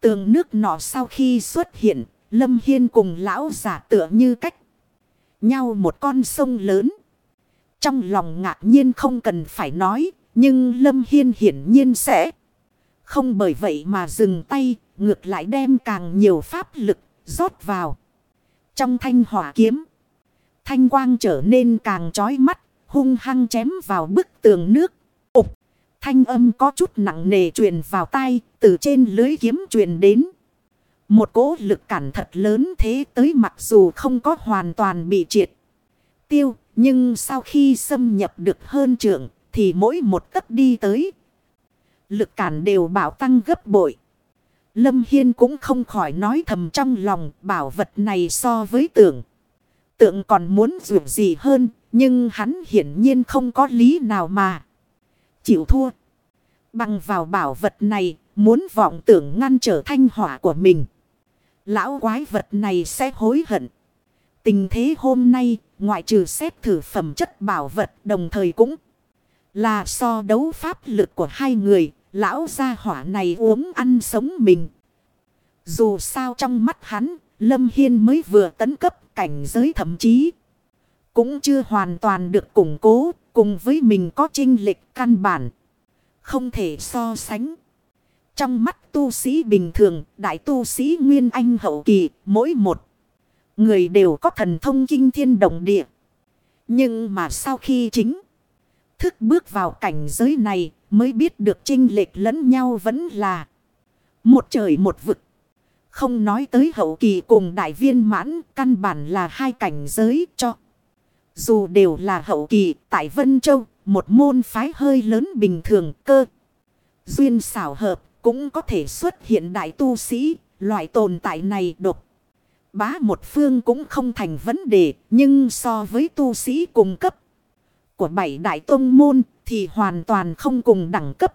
Tường nước nọ sau khi xuất hiện, Lâm Hiên cùng lão giả tựa như cách. Nhau một con sông lớn. Trong lòng ngạc nhiên không cần phải nói, nhưng Lâm Hiên hiển nhiên sẽ không bởi vậy mà dừng tay, ngược lại đem càng nhiều pháp lực rót vào. Trong thanh hỏa kiếm, thanh quang trở nên càng chói mắt, hung hăng chém vào bức tường nước. Ục, thanh âm có chút nặng nề truyền vào tay, từ trên lưới kiếm truyền đến. Một cỗ lực cản thật lớn thế tới mặc dù không có hoàn toàn bị triệt. Tiêu, nhưng sau khi xâm nhập được hơn trưởng, thì mỗi một tấc đi tới. Lực cản đều bảo tăng gấp bội. Lâm Hiên cũng không khỏi nói thầm trong lòng bảo vật này so với tưởng. Tượng còn muốn dù gì hơn, nhưng hắn hiển nhiên không có lý nào mà. Chịu thua. Bằng vào bảo vật này, muốn vọng tưởng ngăn trở thanh hỏa của mình. Lão quái vật này sẽ hối hận. Tình thế hôm nay, ngoại trừ xét thử phẩm chất bảo vật đồng thời cũng là so đấu pháp lực của hai người, lão gia hỏa này uống ăn sống mình. Dù sao trong mắt hắn, Lâm Hiên mới vừa tấn cấp cảnh giới thậm chí. Cũng chưa hoàn toàn được củng cố, cùng với mình có trinh lịch căn bản. Không thể so sánh. Trong mắt tu sĩ bình thường, đại tu sĩ Nguyên Anh hậu kỳ, mỗi một người đều có thần thông kinh thiên động địa. Nhưng mà sau khi chính thức bước vào cảnh giới này mới biết được trinh lệch lẫn nhau vẫn là một trời một vực. Không nói tới hậu kỳ cùng đại viên mãn, căn bản là hai cảnh giới cho. Dù đều là hậu kỳ, tại Vân Châu, một môn phái hơi lớn bình thường cơ. Duyên xảo hợp, cũng có thể xuất hiện đại tu sĩ, loại tồn tại này độc. Bá một phương cũng không thành vấn đề, nhưng so với tu sĩ cùng cấp của bảy đại tông môn thì hoàn toàn không cùng đẳng cấp.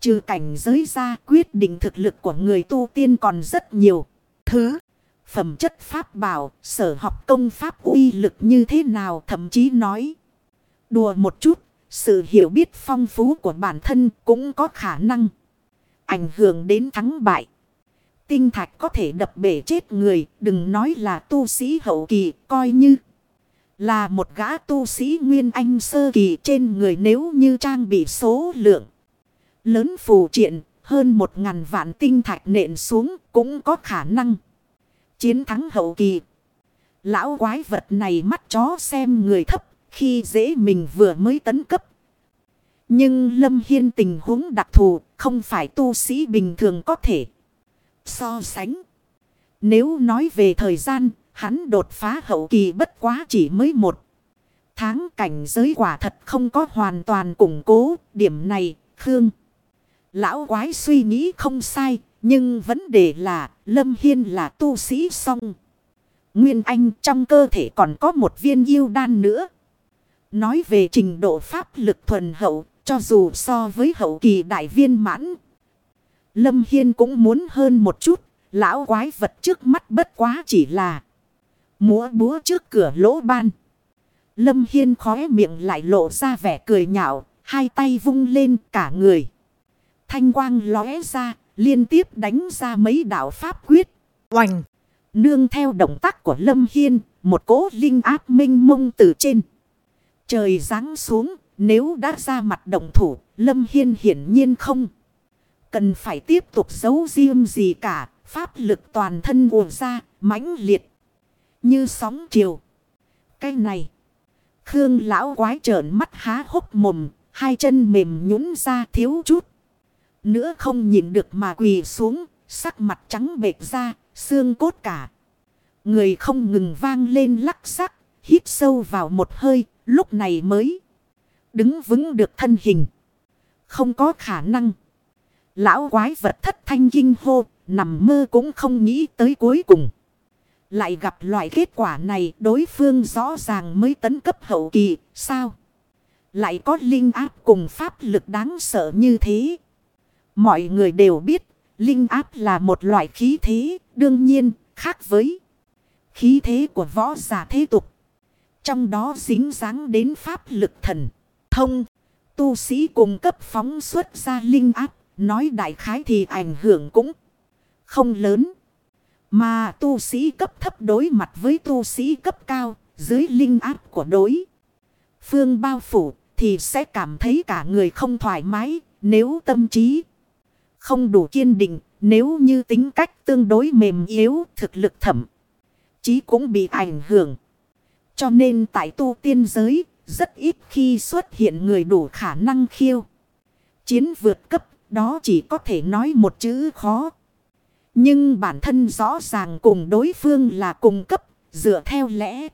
Trừ cảnh giới ra quyết định thực lực của người tu tiên còn rất nhiều. Thứ, phẩm chất pháp bảo, sở học công pháp uy lực như thế nào thậm chí nói. Đùa một chút, sự hiểu biết phong phú của bản thân cũng có khả năng ảnh hưởng đến thắng bại. Tinh thạch có thể đập bể chết người, đừng nói là tu sĩ hậu kỳ, coi như là một gã tu sĩ nguyên anh sơ kỳ trên người nếu như trang bị số lượng. Lớn phù triện, hơn một ngàn vạn tinh thạch nện xuống cũng có khả năng. Chiến thắng hậu kỳ. Lão quái vật này mắt chó xem người thấp khi dễ mình vừa mới tấn cấp. Nhưng Lâm Hiên tình huống đặc thù không phải tu sĩ bình thường có thể so sánh. Nếu nói về thời gian, hắn đột phá hậu kỳ bất quá chỉ mới một. Tháng cảnh giới quả thật không có hoàn toàn củng cố, điểm này, Khương. Lão quái suy nghĩ không sai, nhưng vấn đề là Lâm Hiên là tu sĩ song. Nguyên Anh trong cơ thể còn có một viên yêu đan nữa. Nói về trình độ pháp lực thuần hậu, cho dù so với hậu kỳ đại viên mãn. Lâm Hiên cũng muốn hơn một chút, lão quái vật trước mắt bất quá chỉ là múa búa trước cửa lỗ ban. Lâm Hiên khóe miệng lại lộ ra vẻ cười nhạo, hai tay vung lên cả người. Thanh quang lóe ra, liên tiếp đánh ra mấy đạo pháp quyết. Oành! Nương theo động tác của Lâm Hiên, một cỗ linh áp minh mông từ trên. Trời ráng xuống, nếu đã ra mặt động thủ, Lâm Hiên hiển nhiên không. Cần phải tiếp tục giấu riêng gì cả, pháp lực toàn thân ùa ra, mãnh liệt. Như sóng chiều. Cái này. Khương lão quái trợn mắt há hốc mồm, hai chân mềm nhũn ra thiếu chút. Nữa không nhìn được mà quỳ xuống, sắc mặt trắng bệch ra, xương cốt cả. Người không ngừng vang lên lắc sắc, hít sâu vào một hơi, lúc này mới đứng vững được thân hình. Không có khả năng. Lão quái vật thất thanh kinh hô, nằm mơ cũng không nghĩ tới cuối cùng. Lại gặp loại kết quả này đối phương rõ ràng mới tấn cấp hậu kỳ, sao? Lại có linh áp cùng pháp lực đáng sợ như thế. Mọi người đều biết, linh áp là một loại khí thế, đương nhiên, khác với khí thế của võ giả thế tục. Trong đó dính dáng đến pháp lực thần, thông, tu sĩ cùng cấp phóng xuất ra linh áp, nói đại khái thì ảnh hưởng cũng không lớn. Mà tu sĩ cấp thấp đối mặt với tu sĩ cấp cao, dưới linh áp của đối. Phương bao phủ thì sẽ cảm thấy cả người không thoải mái, nếu tâm trí không đủ kiên định, nếu như tính cách tương đối mềm yếu, thực lực thẩm. Chí cũng bị ảnh hưởng. Cho nên tại tu tiên giới, rất ít khi xuất hiện người đủ khả năng khiêu. Chiến vượt cấp, đó chỉ có thể nói một chữ khó. Nhưng bản thân rõ ràng cùng đối phương là cùng cấp, dựa theo lẽ.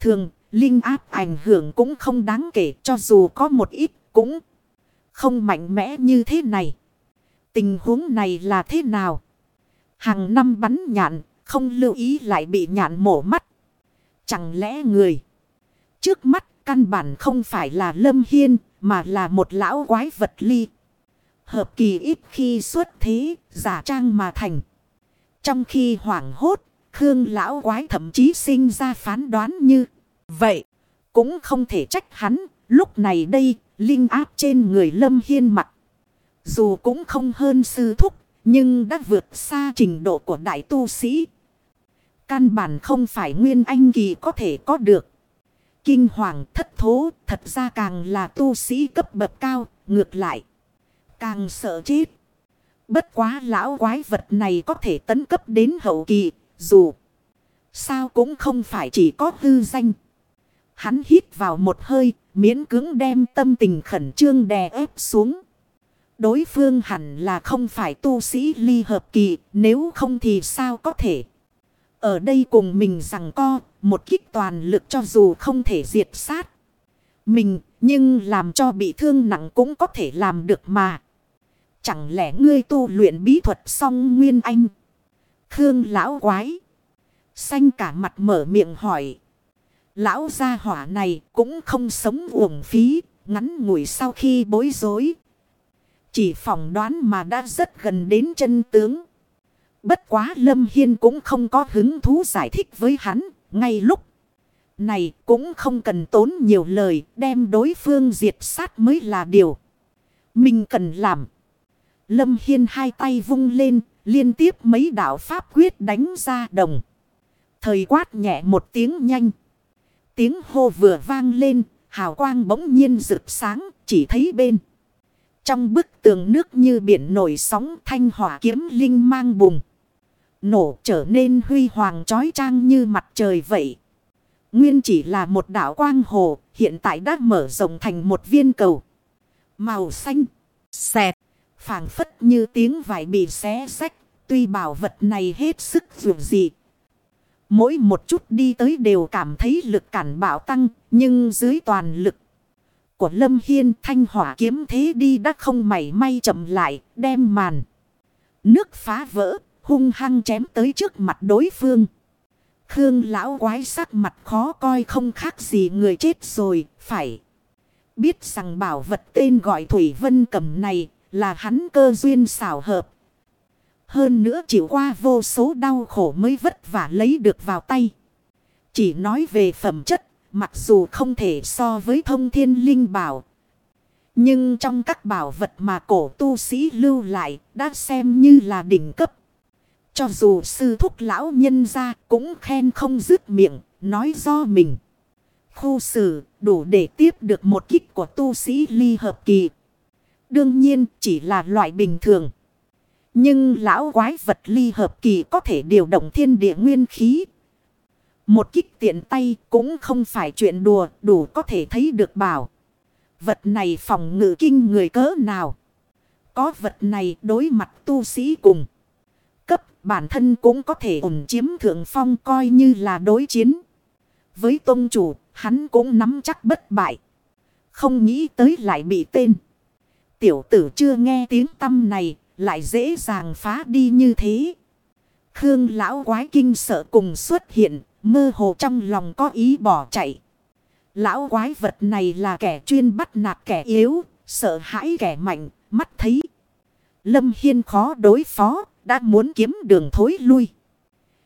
Thường, linh áp ảnh hưởng cũng không đáng kể cho dù có một ít cũng không mạnh mẽ như thế này. Tình huống này là thế nào? Hàng năm bắn nhạn, không lưu ý lại bị nhạn mổ mắt. Chẳng lẽ người trước mắt căn bản không phải là Lâm Hiên mà là một lão quái vật ly. Hợp kỳ ít khi xuất thế, giả trang mà thành. Trong khi hoảng hốt, Khương lão quái thậm chí sinh ra phán đoán như vậy. Cũng không thể trách hắn, lúc này đây, linh áp trên người Lâm Hiên mặt. Dù cũng không hơn sư thúc, nhưng đã vượt xa trình độ của đại tu sĩ. Căn bản không phải nguyên anh kỳ có thể có được. Kinh hoàng thất thố thật ra càng là tu sĩ cấp bậc cao, ngược lại. Càng sợ chết. Bất quá lão quái vật này có thể tấn cấp đến hậu kỳ, dù sao cũng không phải chỉ có hư danh. Hắn hít vào một hơi, miễn cưỡng đem tâm tình khẩn trương đè ép xuống. Đối phương hẳn là không phải tu sĩ ly hợp kỳ, nếu không thì sao có thể. Ở đây cùng mình rằng co, một kích toàn lực cho dù không thể diệt sát. Mình, nhưng làm cho bị thương nặng cũng có thể làm được mà. Chẳng lẽ ngươi tu luyện bí thuật song nguyên anh? Khương lão quái. Xanh cả mặt mở miệng hỏi. Lão gia hỏa này cũng không sống uổng phí, ngắn ngủi sau khi bối rối. Chỉ phỏng đoán mà đã rất gần đến chân tướng. Bất quá Lâm Hiên cũng không có hứng thú giải thích với hắn, ngay lúc này cũng không cần tốn nhiều lời, đem đối phương diệt sát mới là điều. Mình cần làm. Lâm Hiên hai tay vung lên, liên tiếp mấy đạo pháp quyết đánh ra đồng. Thời quát nhẹ một tiếng nhanh. Tiếng hô vừa vang lên, hào quang bỗng nhiên rực sáng, chỉ thấy bên. Trong bức tường nước như biển nổi sóng thanh hỏa kiếm linh mang bùng. Nổ trở nên huy hoàng trói trang như mặt trời vậy. Nguyên chỉ là một đảo quang hồ, hiện tại đã mở rộng thành một viên cầu. Màu xanh, xẹt, phảng phất như tiếng vải bị xé sách, tuy bảo vật này hết sức dù dị, Mỗi một chút đi tới đều cảm thấy lực cản bạo tăng, nhưng dưới toàn lực của Lâm Hiên thanh hỏa kiếm thế đi đã không mảy may chậm lại, đem màn. Nước phá vỡ, hung hăng chém tới trước mặt đối phương. Khương lão quái sắc mặt khó coi không khác gì người chết rồi, phải. Biết rằng bảo vật tên gọi Thủy Vân Cẩm này là hắn cơ duyên xảo hợp. Hơn nữa chịu qua vô số đau khổ mới vất vả lấy được vào tay. Chỉ nói về phẩm chất, mặc dù không thể so với thông thiên linh bảo. Nhưng trong các bảo vật mà cổ tu sĩ lưu lại đã xem như là đỉnh cấp. Cho dù sư thúc lão nhân ra cũng khen không dứt miệng, nói do mình. Khu xử đủ để tiếp được một kích của tu sĩ ly hợp kỳ. Đương nhiên chỉ là loại bình thường. Nhưng lão quái vật ly hợp kỳ có thể điều động thiên địa nguyên khí. Một kích tiện tay cũng không phải chuyện đùa đủ có thể thấy được bảo. Vật này phòng ngự kinh người cỡ nào. Có vật này đối mặt tu sĩ cùng. Bản thân cũng có thể ổn chiếm thượng phong coi như là đối chiến. Với tôn chủ, hắn cũng nắm chắc bất bại. Không nghĩ tới lại bị tên. Tiểu tử chưa nghe tiếng tâm này, lại dễ dàng phá đi như thế. Khương lão quái kinh sợ cùng xuất hiện, mơ hồ trong lòng có ý bỏ chạy. Lão quái vật này là kẻ chuyên bắt nạt kẻ yếu, sợ hãi kẻ mạnh, mắt thấy. Lâm Hiên khó đối phó, đã muốn kiếm đường thối lui.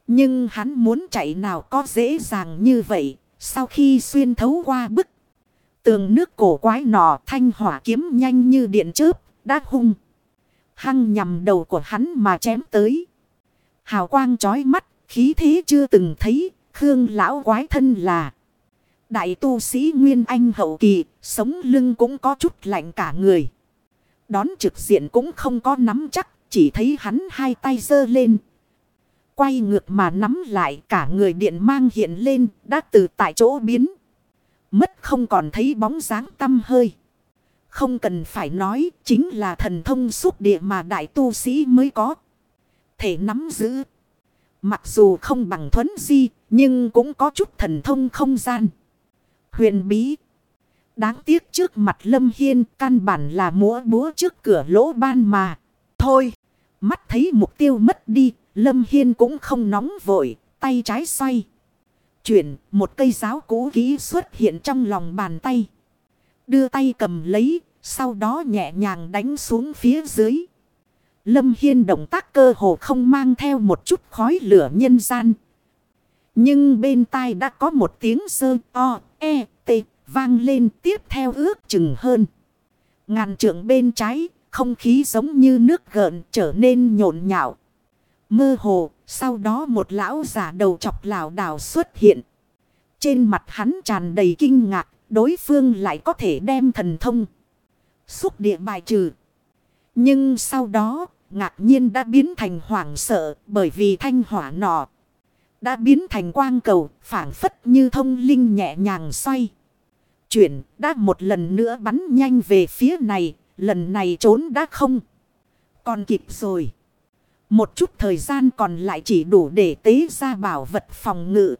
Nhưng hắn muốn chạy nào có dễ dàng như vậy, sau khi xuyên thấu qua bức. Tường nước cổ quái nọ thanh hỏa kiếm nhanh như điện chớp, đã hung. Hăng nhằm đầu của hắn mà chém tới. Hào quang chói mắt, khí thế chưa từng thấy, Khương lão quái thân là. Đại tu sĩ Nguyên Anh hậu kỳ, sống lưng cũng có chút lạnh cả người. Đón trực diện cũng không có nắm chắc, chỉ thấy hắn hai tay giơ lên. Quay ngược mà nắm lại cả người điện mang hiện lên, đã từ tại chỗ biến. Mất không còn thấy bóng dáng tâm hơi. Không cần phải nói, chính là thần thông xúc địa mà đại tu sĩ mới có. Thể nắm giữ. Mặc dù không bằng thuấn di, nhưng cũng có chút thần thông không gian. Huyền bí. Đáng tiếc trước mặt Lâm Hiên căn bản là múa búa trước cửa lỗ ban mà. Thôi, mắt thấy mục tiêu mất đi, Lâm Hiên cũng không nóng vội, tay trái xoay. Chuyển, một cây giáo cũ kỹ xuất hiện trong lòng bàn tay. Đưa tay cầm lấy, sau đó nhẹ nhàng đánh xuống phía dưới. Lâm Hiên động tác cơ hồ không mang theo một chút khói lửa nhân gian. Nhưng bên tai đã có một tiếng sơ o, e, t, vang lên tiếp theo ước chừng hơn. Ngàn trượng bên trái, không khí giống như nước gợn trở nên nhộn nhạo. Mơ hồ, sau đó một lão giả đầu chọc lảo đảo xuất hiện. Trên mặt hắn tràn đầy kinh ngạc, đối phương lại có thể đem thần thông. Xúc địa bài trừ. Nhưng sau đó, ngạc nhiên đã biến thành hoảng sợ bởi vì thanh hỏa nọ. Đã biến thành quang cầu, phản phất như thông linh nhẹ nhàng xoay. Chuyển, đã một lần nữa bắn nhanh về phía này, lần này trốn đã không. Còn kịp rồi. Một chút thời gian còn lại chỉ đủ để tế ra bảo vật phòng ngự.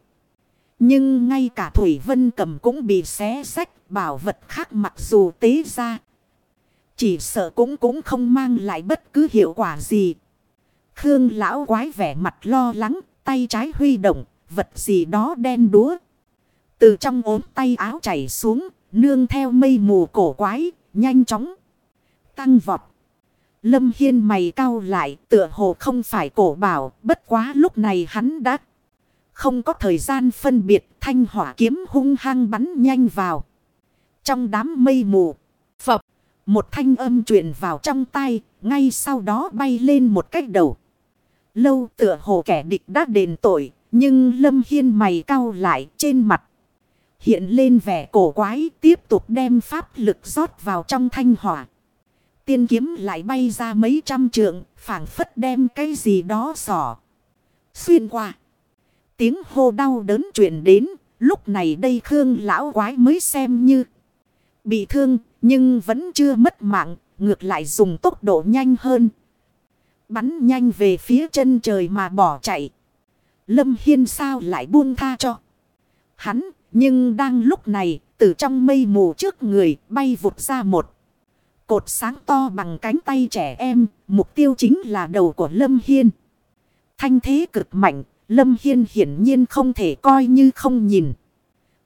Nhưng ngay cả Thủy Vân cầm cũng bị xé sách bảo vật khác mặc dù tế ra. Chỉ sợ cũng cũng không mang lại bất cứ hiệu quả gì. Khương lão quái vẻ mặt lo lắng, tay trái huy động, vật gì đó đen đúa. Từ trong ốm tay áo chảy xuống, nương theo mây mù cổ quái, nhanh chóng. Tăng vọt. Lâm Hiên mày cao lại, tựa hồ không phải cổ bảo, bất quá lúc này hắn đã không có thời gian phân biệt thanh hỏa kiếm hung hăng bắn nhanh vào. Trong đám mây mù, phập, một thanh âm truyền vào trong tay, ngay sau đó bay lên một cách đầu. Lâu tựa hồ kẻ địch đã đền tội, nhưng Lâm Hiên mày cao lại trên mặt. Hiện lên vẻ cổ quái tiếp tục đem pháp lực rót vào trong thanh hỏa. Tiên kiếm lại bay ra mấy trăm trượng, phảng phất đem cái gì đó sỏ. Xuyên qua. Tiếng hô đau đớn truyền đến, lúc này đây Khương lão quái mới xem như bị thương, nhưng vẫn chưa mất mạng, ngược lại dùng tốc độ nhanh hơn. Bắn nhanh về phía chân trời mà bỏ chạy. Lâm Hiên sao lại buông tha cho. Hắn, nhưng đang lúc này, từ trong mây mù trước người bay vụt ra một. Cột sáng to bằng cánh tay trẻ em, mục tiêu chính là đầu của Lâm Hiên. Thanh thế cực mạnh, Lâm Hiên hiển nhiên không thể coi như không nhìn.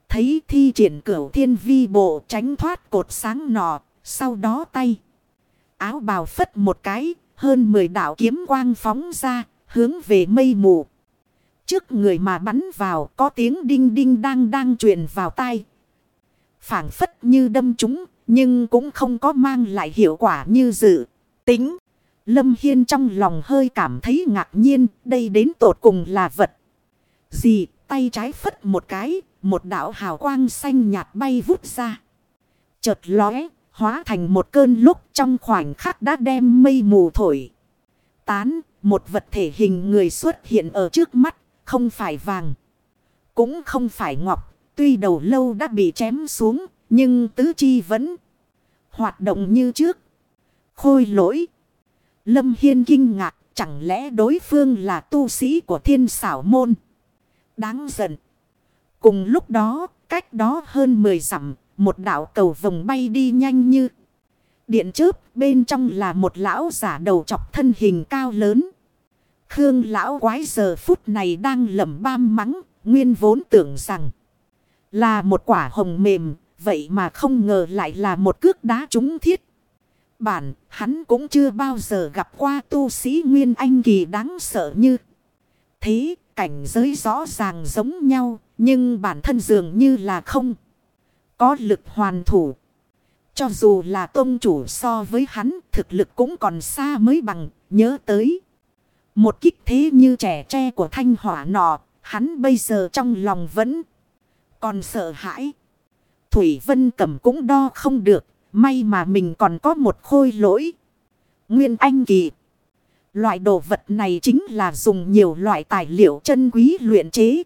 Thấy thi triển cửu thiên vi bộ tránh thoát cột sáng nọ, sau đó tay. Áo bào phất một cái, hơn 10 đạo kiếm quang phóng ra, hướng về mây mù. Trước người mà bắn vào có tiếng đinh đinh đang đang truyền vào tai. phảng phất như đâm chúng, nhưng cũng không có mang lại hiệu quả như dự. Tính, Lâm Hiên trong lòng hơi cảm thấy ngạc nhiên, đây đến tột cùng là vật. Gì, tay trái phất một cái, một đạo hào quang xanh nhạt bay vút ra. Chợt lóe, hóa thành một cơn lúc trong khoảnh khắc đã đem mây mù thổi. Tán, một vật thể hình người xuất hiện ở trước mắt, không phải vàng. Cũng không phải ngọc, tuy đầu lâu đã bị chém xuống, nhưng tứ chi vẫn hoạt động như trước. Khôi lỗi. Lâm Hiên kinh ngạc, Chẳng lẽ đối phương là tu sĩ của thiên xảo môn? Đáng giận. Cùng lúc đó, cách đó hơn 10 dặm, một đạo cầu vồng bay đi nhanh như. Điện chớp bên trong là một lão giả đầu chọc thân hình cao lớn. Khương lão quái giờ phút này đang lẩm bam mắng, nguyên vốn tưởng rằng là một quả hồng mềm, vậy mà không ngờ lại là một cước đá trúng thiết. Bản, hắn cũng chưa bao giờ gặp qua tu sĩ Nguyên Anh kỳ đáng sợ như. Thế, cảnh giới rõ ràng giống nhau, nhưng bản thân dường như là không. Có lực hoàn thủ. Cho dù là tôn chủ so với hắn, thực lực cũng còn xa mới bằng, nhớ tới. Một kích thế như trẻ tre của thanh hỏa nọ, hắn bây giờ trong lòng vẫn còn sợ hãi. Thủy Vân Cẩm cũng đo không được, may mà mình còn có một khôi lỗi. Nguyên Anh Kỳ. Loại đồ vật này chính là dùng nhiều loại tài liệu chân quý luyện chế.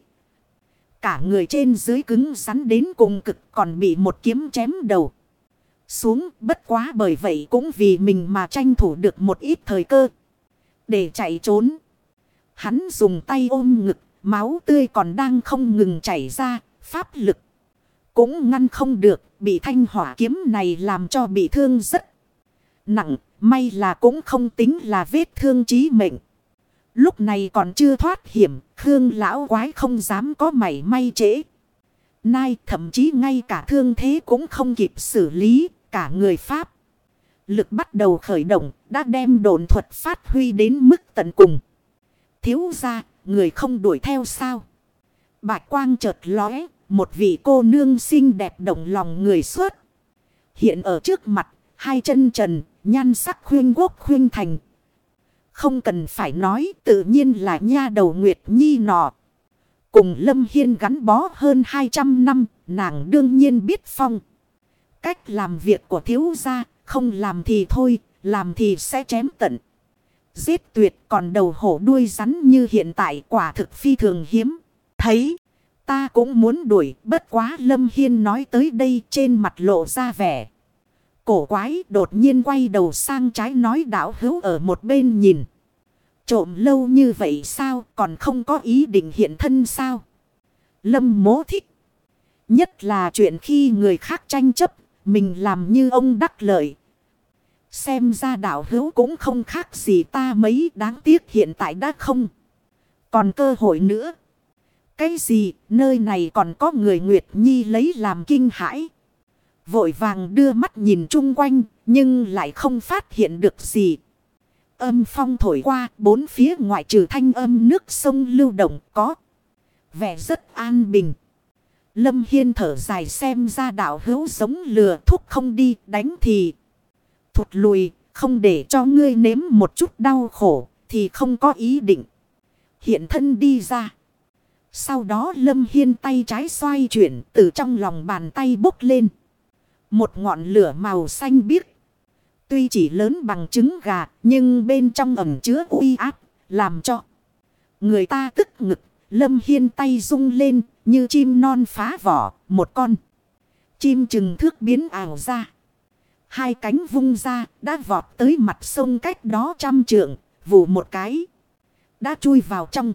Cả người trên dưới cứng rắn đến cùng cực còn bị một kiếm chém đầu. Xuống bất quá bởi vậy cũng vì mình mà tranh thủ được một ít thời cơ. Để chạy trốn. Hắn dùng tay ôm ngực, máu tươi còn đang không ngừng chảy ra, pháp lực. Cũng ngăn không được, bị thanh hỏa kiếm này làm cho bị thương rất nặng, may là cũng không tính là vết thương chí mệnh. Lúc này còn chưa thoát hiểm, Khương lão quái không dám có mảy may trễ. Nay thậm chí ngay cả thương thế cũng không kịp xử lý, cả người Pháp. Lực bắt đầu khởi động, đã đem đồn thuật phát huy đến mức tận cùng. Thiếu ra, người không đuổi theo sao? Bạch quang chợt lóe, một vị cô nương xinh đẹp động lòng người suốt. Hiện ở trước mặt, hai chân trần, nhan sắc khuyên quốc khuyên thành. Không cần phải nói tự nhiên là nha đầu Nguyệt Nhi nọ. Cùng Lâm Hiên gắn bó hơn 200 năm, nàng đương nhiên biết phong. Cách làm việc của thiếu gia, không làm thì thôi, làm thì sẽ chém tận. Giết tuyệt còn đầu hổ đuôi rắn như hiện tại quả thực phi thường hiếm. Thấy, ta cũng muốn đuổi, bất quá Lâm Hiên nói tới đây trên mặt lộ ra vẻ. Cổ quái đột nhiên quay đầu sang trái nói đảo hữu ở một bên nhìn. Trộm lâu như vậy sao còn không có ý định hiện thân sao? Lâm mố thích. Nhất là chuyện khi người khác tranh chấp, mình làm như ông đắc lợi. Xem ra đảo hữu cũng không khác gì ta mấy đáng tiếc hiện tại đã không. Còn cơ hội nữa. Cái gì, nơi này còn có người Nguyệt Nhi lấy làm kinh hãi. Vội vàng đưa mắt nhìn chung quanh, nhưng lại không phát hiện được gì. Âm phong thổi qua, bốn phía ngoại trừ thanh âm nước sông lưu động có. Vẻ rất an bình. Lâm Hiên thở dài xem ra đạo hữu giống lừa thúc không đi, đánh thì. Thụt lùi, không để cho ngươi nếm một chút đau khổ, thì không có ý định. Hiện thân đi ra. Sau đó Lâm Hiên tay trái xoay chuyển, từ trong lòng bàn tay bốc lên. Một ngọn lửa màu xanh biếc. Tuy chỉ lớn bằng trứng gà, nhưng bên trong ẩm chứa uy áp, làm cho người ta tức ngực. Lâm Hiên tay rung lên, như chim non phá vỏ, một con. Chim chừng thước biến ảo ra. Hai cánh vung ra, đã vọt tới mặt sông cách đó trăm trượng, vù một cái. Đã chui vào trong.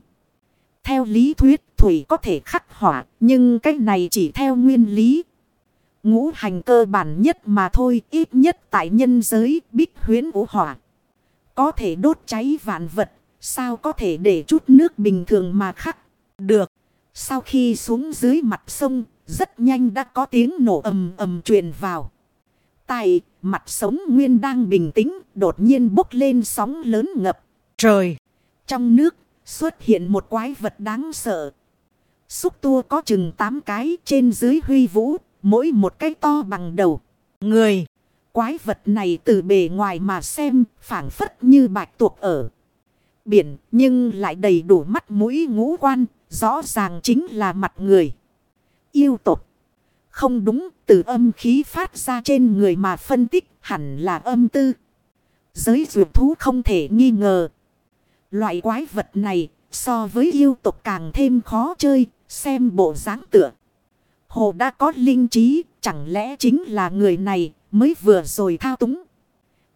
Theo lý thuyết thủy có thể khắc hỏa nhưng cách này chỉ theo nguyên lý. Ngũ hành cơ bản nhất mà thôi, ít nhất tại nhân giới bích huyến vũ hỏa. Có thể đốt cháy vạn vật, sao có thể để chút nước bình thường mà khắc được. Sau khi xuống dưới mặt sông, rất nhanh đã có tiếng nổ ầm ầm truyền vào. Tại mặt sống nguyên đang bình tĩnh, đột nhiên bốc lên sóng lớn ngập. Trời! Trong nước xuất hiện một quái vật đáng sợ. Xúc tua có chừng 8 cái trên dưới huy vũ, Mỗi một cái to bằng đầu. Người. Quái vật này từ bề ngoài mà xem phản phất như bạch tuộc ở. Biển nhưng lại đầy đủ mắt mũi ngũ quan. Rõ ràng chính là mặt người. Yêu tộc Không đúng từ âm khí phát ra trên người mà phân tích hẳn là âm tư. Giới dược thú không thể nghi ngờ. Loại quái vật này so với yêu tục càng thêm khó chơi. Xem bộ dáng tựa. Hồ đã có linh trí, chẳng lẽ chính là người này mới vừa rồi thao túng.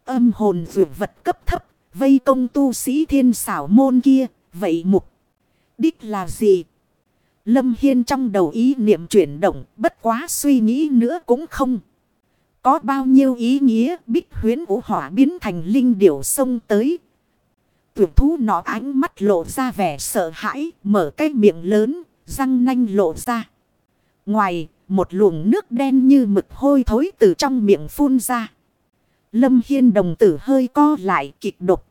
Âm hồn dự vật cấp thấp, vây công tu sĩ thiên xảo môn kia, vậy mục đích là gì? Lâm Hiên trong đầu ý niệm chuyển động, bất quá suy nghĩ nữa cũng không. Có bao nhiêu ý nghĩa bích huyến vũ hỏa biến thành linh điểu sông tới. Tuyệt thú nọ ánh mắt lộ ra vẻ sợ hãi, mở cái miệng lớn, răng nanh lộ ra. Ngoài, một luồng nước đen như mực hôi thối từ trong miệng phun ra. Lâm Hiên đồng tử hơi co lại kịch độc.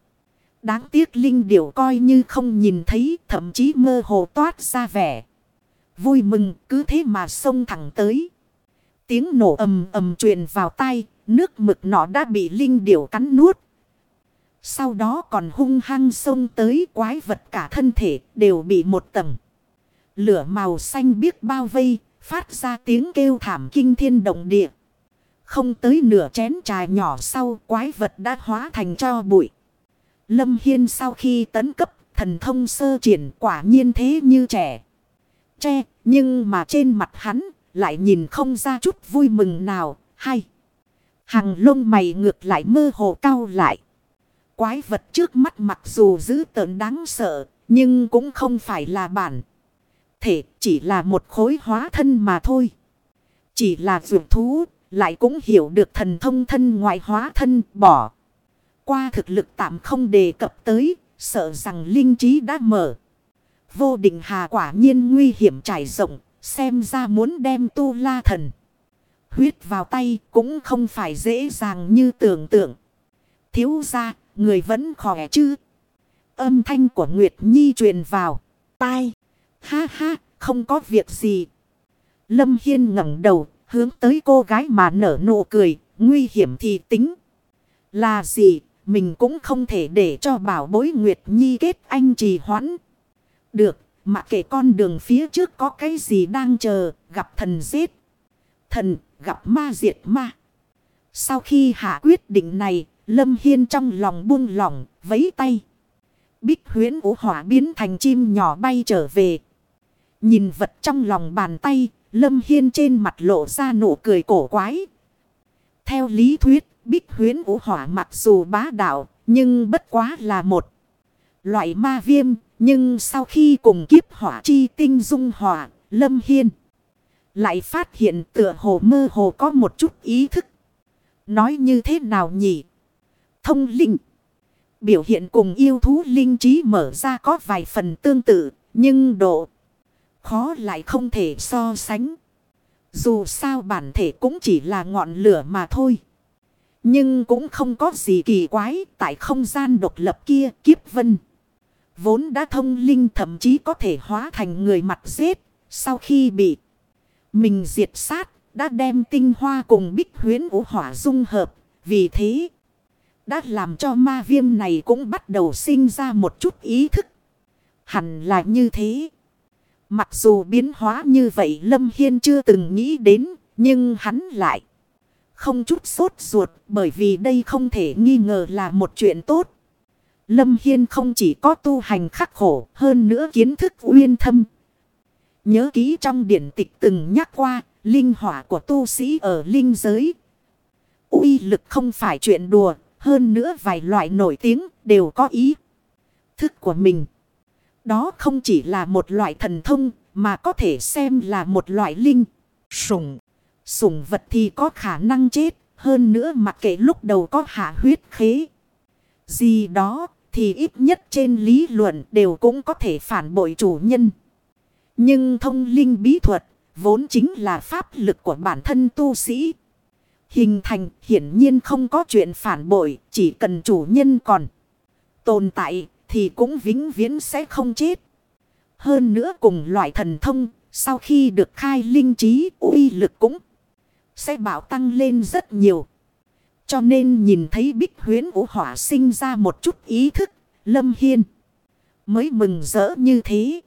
Đáng tiếc Linh Điểu coi như không nhìn thấy thậm chí mơ hồ toát ra vẻ. Vui mừng cứ thế mà xông thẳng tới. Tiếng nổ ầm ầm truyền vào tay, nước mực nọ đã bị Linh Điểu cắn nuốt. Sau đó còn hung hăng xông tới quái vật cả thân thể đều bị một tầng. Lửa màu xanh biếc bao vây, phát ra tiếng kêu thảm kinh thiên động địa. Không tới nửa chén trà nhỏ sau quái vật đã hóa thành cho bụi. Lâm Hiên sau khi tấn cấp thần thông sơ triển quả nhiên thế như trẻ. Tre, nhưng mà trên mặt hắn lại nhìn không ra chút vui mừng nào, hay. Hàng lông mày ngược lại mơ hồ cao lại. Quái vật trước mắt mặc dù dữ tợn đáng sợ, nhưng cũng không phải là bản. Thể chỉ là một khối hóa thân mà thôi. Chỉ là vượt thú, lại cũng hiểu được thần thông thân ngoại hóa thân bỏ. Qua thực lực tạm không đề cập tới, sợ rằng linh trí đã mở. Vô định hà quả nhiên nguy hiểm trải rộng, xem ra muốn đem tu la thần. Huyết vào tay cũng không phải dễ dàng như tưởng tượng. Thiếu ra, người vẫn khỏe chứ. Âm thanh của Nguyệt Nhi truyền vào. Tai. Ha ha, không có việc gì. Lâm Hiên ngẩng đầu, hướng tới cô gái mà nở nụ cười, nguy hiểm thì tính. Là gì, mình cũng không thể để cho bảo bối Nguyệt Nhi kết anh trì hoãn. Được, mà kể con đường phía trước có cái gì đang chờ, gặp thần giết. Thần, gặp ma diệt ma. Sau khi hạ quyết định này, Lâm Hiên trong lòng buông lỏng, vấy tay. Bích huyến vũ hỏa biến thành chim nhỏ bay trở về. Nhìn vật trong lòng bàn tay, Lâm Hiên trên mặt lộ ra nụ cười cổ quái. Theo lý thuyết, bích huyến vũ hỏa mặc dù bá đạo, nhưng bất quá là một loại ma viêm. Nhưng sau khi cùng kiếp hỏa chi tinh dung hỏa, Lâm Hiên lại phát hiện tựa hồ mơ hồ có một chút ý thức. Nói như thế nào nhỉ? Thông linh. Biểu hiện cùng yêu thú linh trí mở ra có vài phần tương tự, nhưng độ khó lại không thể so sánh. Dù sao bản thể cũng chỉ là ngọn lửa mà thôi. Nhưng cũng không có gì kỳ quái tại không gian độc lập kia kiếp vân. Vốn đã thông linh thậm chí có thể hóa thành người mặt giết. Sau khi bị mình diệt sát đã đem tinh hoa cùng bích huyến ủ hỏa dung hợp. Vì thế đã làm cho ma viêm này cũng bắt đầu sinh ra một chút ý thức. Hẳn là như thế. Mặc dù biến hóa như vậy Lâm Hiên chưa từng nghĩ đến, nhưng hắn lại không chút sốt ruột bởi vì đây không thể nghi ngờ là một chuyện tốt. Lâm Hiên không chỉ có tu hành khắc khổ hơn nữa kiến thức uyên thâm. Nhớ kỹ trong điển tịch từng nhắc qua, linh hỏa của tu sĩ ở linh giới. uy lực không phải chuyện đùa, hơn nữa vài loại nổi tiếng đều có ý thức của mình. Đó không chỉ là một loại thần thông, mà có thể xem là một loại linh. Sủng. Sủng vật thì có khả năng chết. Hơn nữa mặc kệ lúc đầu có hạ huyết khế. Gì đó thì ít nhất trên lý luận đều cũng có thể phản bội chủ nhân. Nhưng thông linh bí thuật vốn chính là pháp lực của bản thân tu sĩ. Hình thành hiển nhiên không có chuyện phản bội, chỉ cần chủ nhân còn tồn tại thì cũng vĩnh viễn sẽ không chết. Hơn nữa cùng loại thần thông, sau khi được khai linh trí, uy lực cũng sẽ bảo tăng lên rất nhiều. Cho nên nhìn thấy bích huyến vũ hỏa sinh ra một chút ý thức, lâm hiên mới mừng rỡ như thế.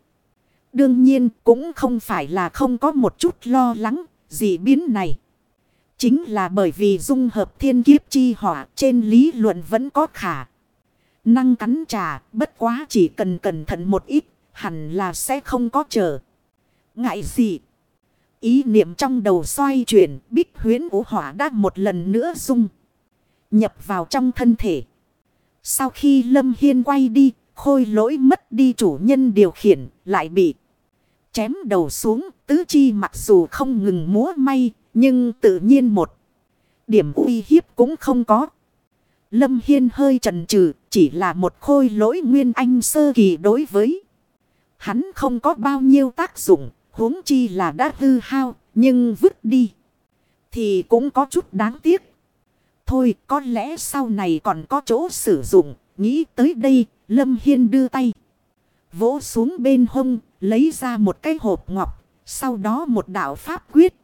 Đương nhiên cũng không phải là không có một chút lo lắng gì biến này. Chính là bởi vì dung hợp thiên kiếp chi hỏa trên lý luận vẫn có khả. Năng cắn trà bất quá chỉ cần cẩn thận một ít hẳn là sẽ không có chờ. Ngại gì? Ý niệm trong đầu xoay chuyển bích huyến vũ hỏa đã một lần nữa dung. Nhập vào trong thân thể. Sau khi Lâm Hiên quay đi, khôi lỗi mất đi chủ nhân điều khiển, lại bị chém đầu xuống. Tứ chi mặc dù không ngừng múa may, nhưng tự nhiên một điểm uy hiếp cũng không có. Lâm Hiên hơi trần trừ, chỉ là một khôi lỗi nguyên anh sơ kỳ đối với. Hắn không có bao nhiêu tác dụng, huống chi là đã hư hao, nhưng vứt đi. Thì cũng có chút đáng tiếc. Thôi có lẽ sau này còn có chỗ sử dụng. Nghĩ tới đây Lâm Hiên đưa tay. Vỗ xuống bên hông lấy ra một cái hộp ngọc. Sau đó một đạo pháp quyết.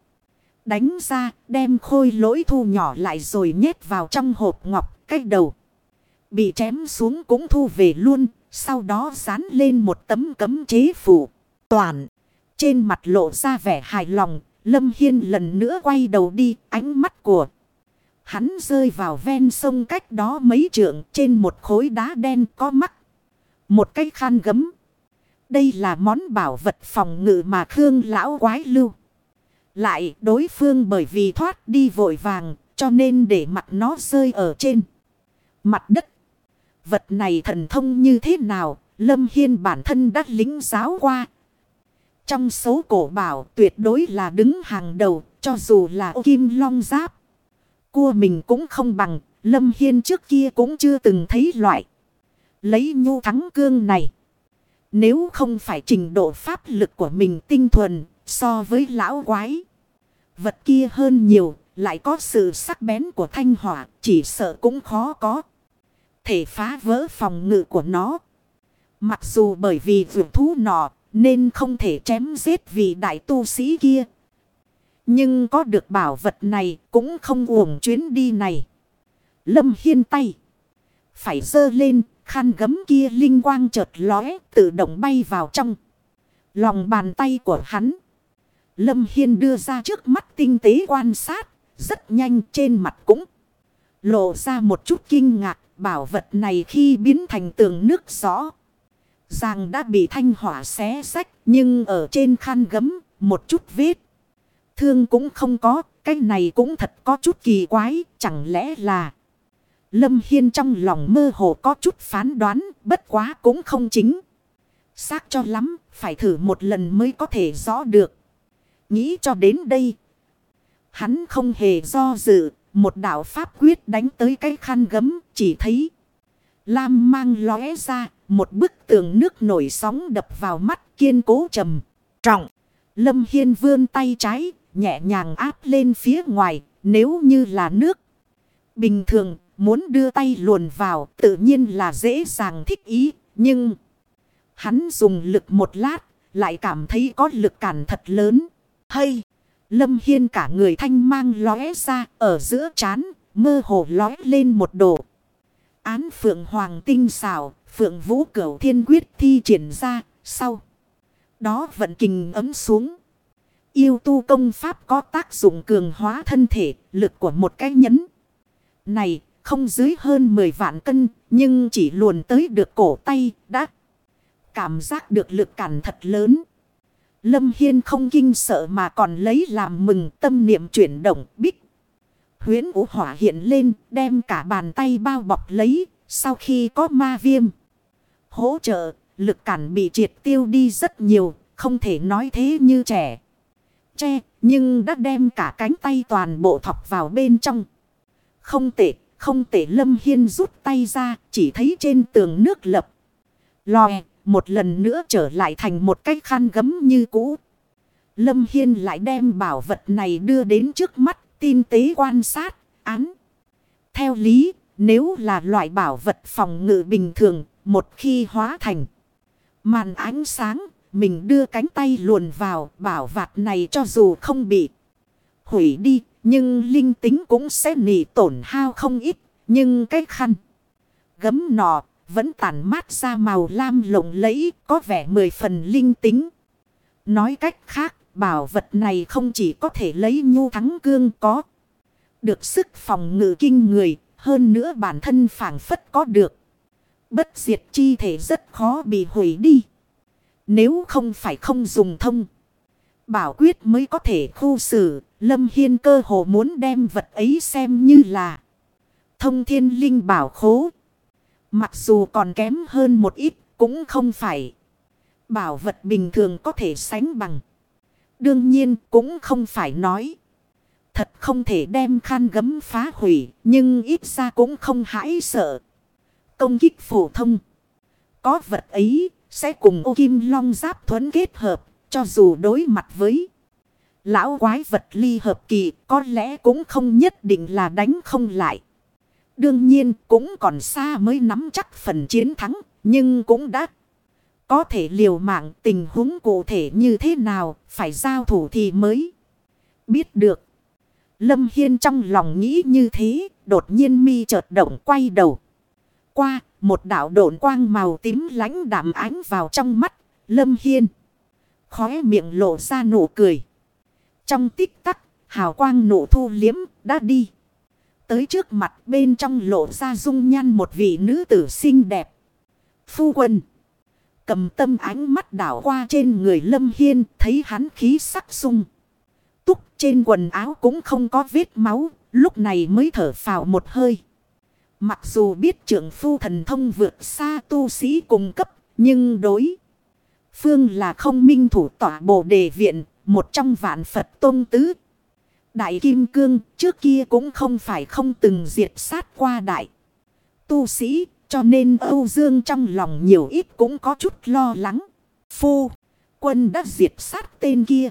Đánh ra, đem khôi lỗi thu nhỏ lại rồi nhét vào trong hộp ngọc cách đầu. Bị chém xuống cũng thu về luôn. Sau đó dán lên một tấm cấm chế phủ. Toàn. Trên mặt lộ ra vẻ hài lòng. Lâm Hiên lần nữa quay đầu đi. Ánh mắt của Hắn rơi vào ven sông cách đó mấy trượng, trên một khối đá đen có mắt. Một cái khăn gấm. Đây là món bảo vật phòng ngự mà Khương lão quái lưu. Lại đối phương bởi vì thoát đi vội vàng, cho nên để mặt nó rơi ở trên mặt đất. Vật này thần thông như thế nào, Lâm Hiên bản thân đã lính giáo qua. Trong số cổ bảo tuyệt đối là đứng hàng đầu, cho dù là ô kim long giáp cua mình cũng không bằng. Lâm Hiên trước kia cũng chưa từng thấy loại. Lấy nhu thắng cương này. Nếu không phải trình độ pháp lực của mình tinh thuần, so với lão quái. Vật kia hơn nhiều lại có sự sắc bén của thanh hỏa chỉ sợ cũng khó có. Thể phá vỡ phòng ngự của nó. Mặc dù bởi vì vượt thú nọ nên không thể chém giết vị đại tu sĩ kia. Nhưng có được bảo vật này cũng không uổng chuyến đi này. Lâm Hiên tay. Phải dơ lên, khăn gấm kia linh quang chợt lóe, tự động bay vào trong. Lòng bàn tay của hắn. Lâm Hiên đưa ra trước mắt tinh tế quan sát, rất nhanh trên mặt cũng. Lộ ra một chút kinh ngạc, bảo vật này khi biến thành tường nước rõ. Ràng đã bị thanh hỏa xé sách, nhưng ở trên khăn gấm, một chút vết thương cũng không có, cái này cũng thật có chút kỳ quái, chẳng lẽ là... Lâm Hiên trong lòng mơ hồ có chút phán đoán, bất quá cũng không chính. Xác cho lắm, phải thử một lần mới có thể rõ được. Nghĩ cho đến đây. Hắn không hề do dự, một đạo pháp quyết đánh tới cái khăn gấm, chỉ thấy. Lam mang lóe ra, một bức tường nước nổi sóng đập vào mắt kiên cố trầm, trọng. Lâm Hiên vươn tay trái, nhẹ nhàng áp lên phía ngoài, nếu như là nước. Bình thường, muốn đưa tay luồn vào, tự nhiên là dễ dàng thích ý, nhưng... Hắn dùng lực một lát, lại cảm thấy có lực cản thật lớn. Hay! Lâm Hiên cả người thanh mang lóe ra, ở giữa chán, mơ hồ lóe lên một độ. Án phượng hoàng tinh xảo, phượng vũ cửu thiên quyết thi triển ra, sau. Đó vận kình ấm xuống. Yêu tu công pháp có tác dụng cường hóa thân thể, lực của một cái nhấn. Này, không dưới hơn 10 vạn cân, nhưng chỉ luồn tới được cổ tay, đã cảm giác được lực cản thật lớn. Lâm Hiên không kinh sợ mà còn lấy làm mừng tâm niệm chuyển động bích. Huyến ủ hỏa hiện lên, đem cả bàn tay bao bọc lấy, sau khi có ma viêm. Hỗ trợ, lực cản bị triệt tiêu đi rất nhiều, không thể nói thế như trẻ Che nhưng đã đem cả cánh tay toàn bộ thọc vào bên trong. Không tệ, không tệ Lâm Hiên rút tay ra, chỉ thấy trên tường nước lập. Lòe, một lần nữa trở lại thành một cái khăn gấm như cũ. Lâm Hiên lại đem bảo vật này đưa đến trước mắt, tin tế quan sát, án. Theo lý, nếu là loại bảo vật phòng ngự bình thường, một khi hóa thành màn ánh sáng mình đưa cánh tay luồn vào bảo vạt này cho dù không bị hủy đi. Nhưng linh tính cũng sẽ nỉ tổn hao không ít. Nhưng cái khăn gấm nọ vẫn tản mát ra màu lam lộng lẫy, có vẻ mười phần linh tính. Nói cách khác, bảo vật này không chỉ có thể lấy nhu thắng cương có. Được sức phòng ngự kinh người, hơn nữa bản thân phản phất có được. Bất diệt chi thể rất khó bị hủy đi. Nếu không phải không dùng thông. Bảo quyết mới có thể khu xử. Lâm Hiên cơ hồ muốn đem vật ấy xem như là. Thông thiên linh bảo khố. Mặc dù còn kém hơn một ít, cũng không phải. Bảo vật bình thường có thể sánh bằng. Đương nhiên, cũng không phải nói. Thật không thể đem khan gấm phá hủy. Nhưng ít ra cũng không hãi sợ. Công kích phổ thông. Có vật ấy sẽ cùng ô kim long giáp thuẫn kết hợp. Cho dù đối mặt với lão quái vật ly hợp kỳ, có lẽ cũng không nhất định là đánh không lại. Đương nhiên cũng còn xa mới nắm chắc phần chiến thắng nhưng cũng đã có thể liều mạng tình huống cụ thể như thế nào phải giao thủ thì mới biết được. Lâm Hiên trong lòng nghĩ như thế đột nhiên mi chợt động quay đầu. Qua một đạo độn quang màu tím lánh đạm ánh vào trong mắt Lâm Hiên. Khóe miệng lộ ra nụ cười. Trong tích tắc, hào quang nụ thu liếm, đã đi. Tới trước mặt bên trong lộ ra dung nhan một vị nữ tử xinh đẹp. Phu quân. Cầm tâm ánh mắt đảo qua trên người Lâm Hiên, thấy hắn khí sắc sung. Túc trên quần áo cũng không có vết máu, lúc này mới thở phào một hơi. Mặc dù biết trưởng phu thần thông vượt xa tu sĩ cùng cấp, nhưng đối. Phương là không minh thủ tỏa bồ đề viện, một trong vạn Phật tôn tứ. Đại Kim Cương trước kia cũng không phải không từng diệt sát qua đại. Tu sĩ cho nên Âu Dương trong lòng nhiều ít cũng có chút lo lắng. Phu quân đã diệt sát tên kia.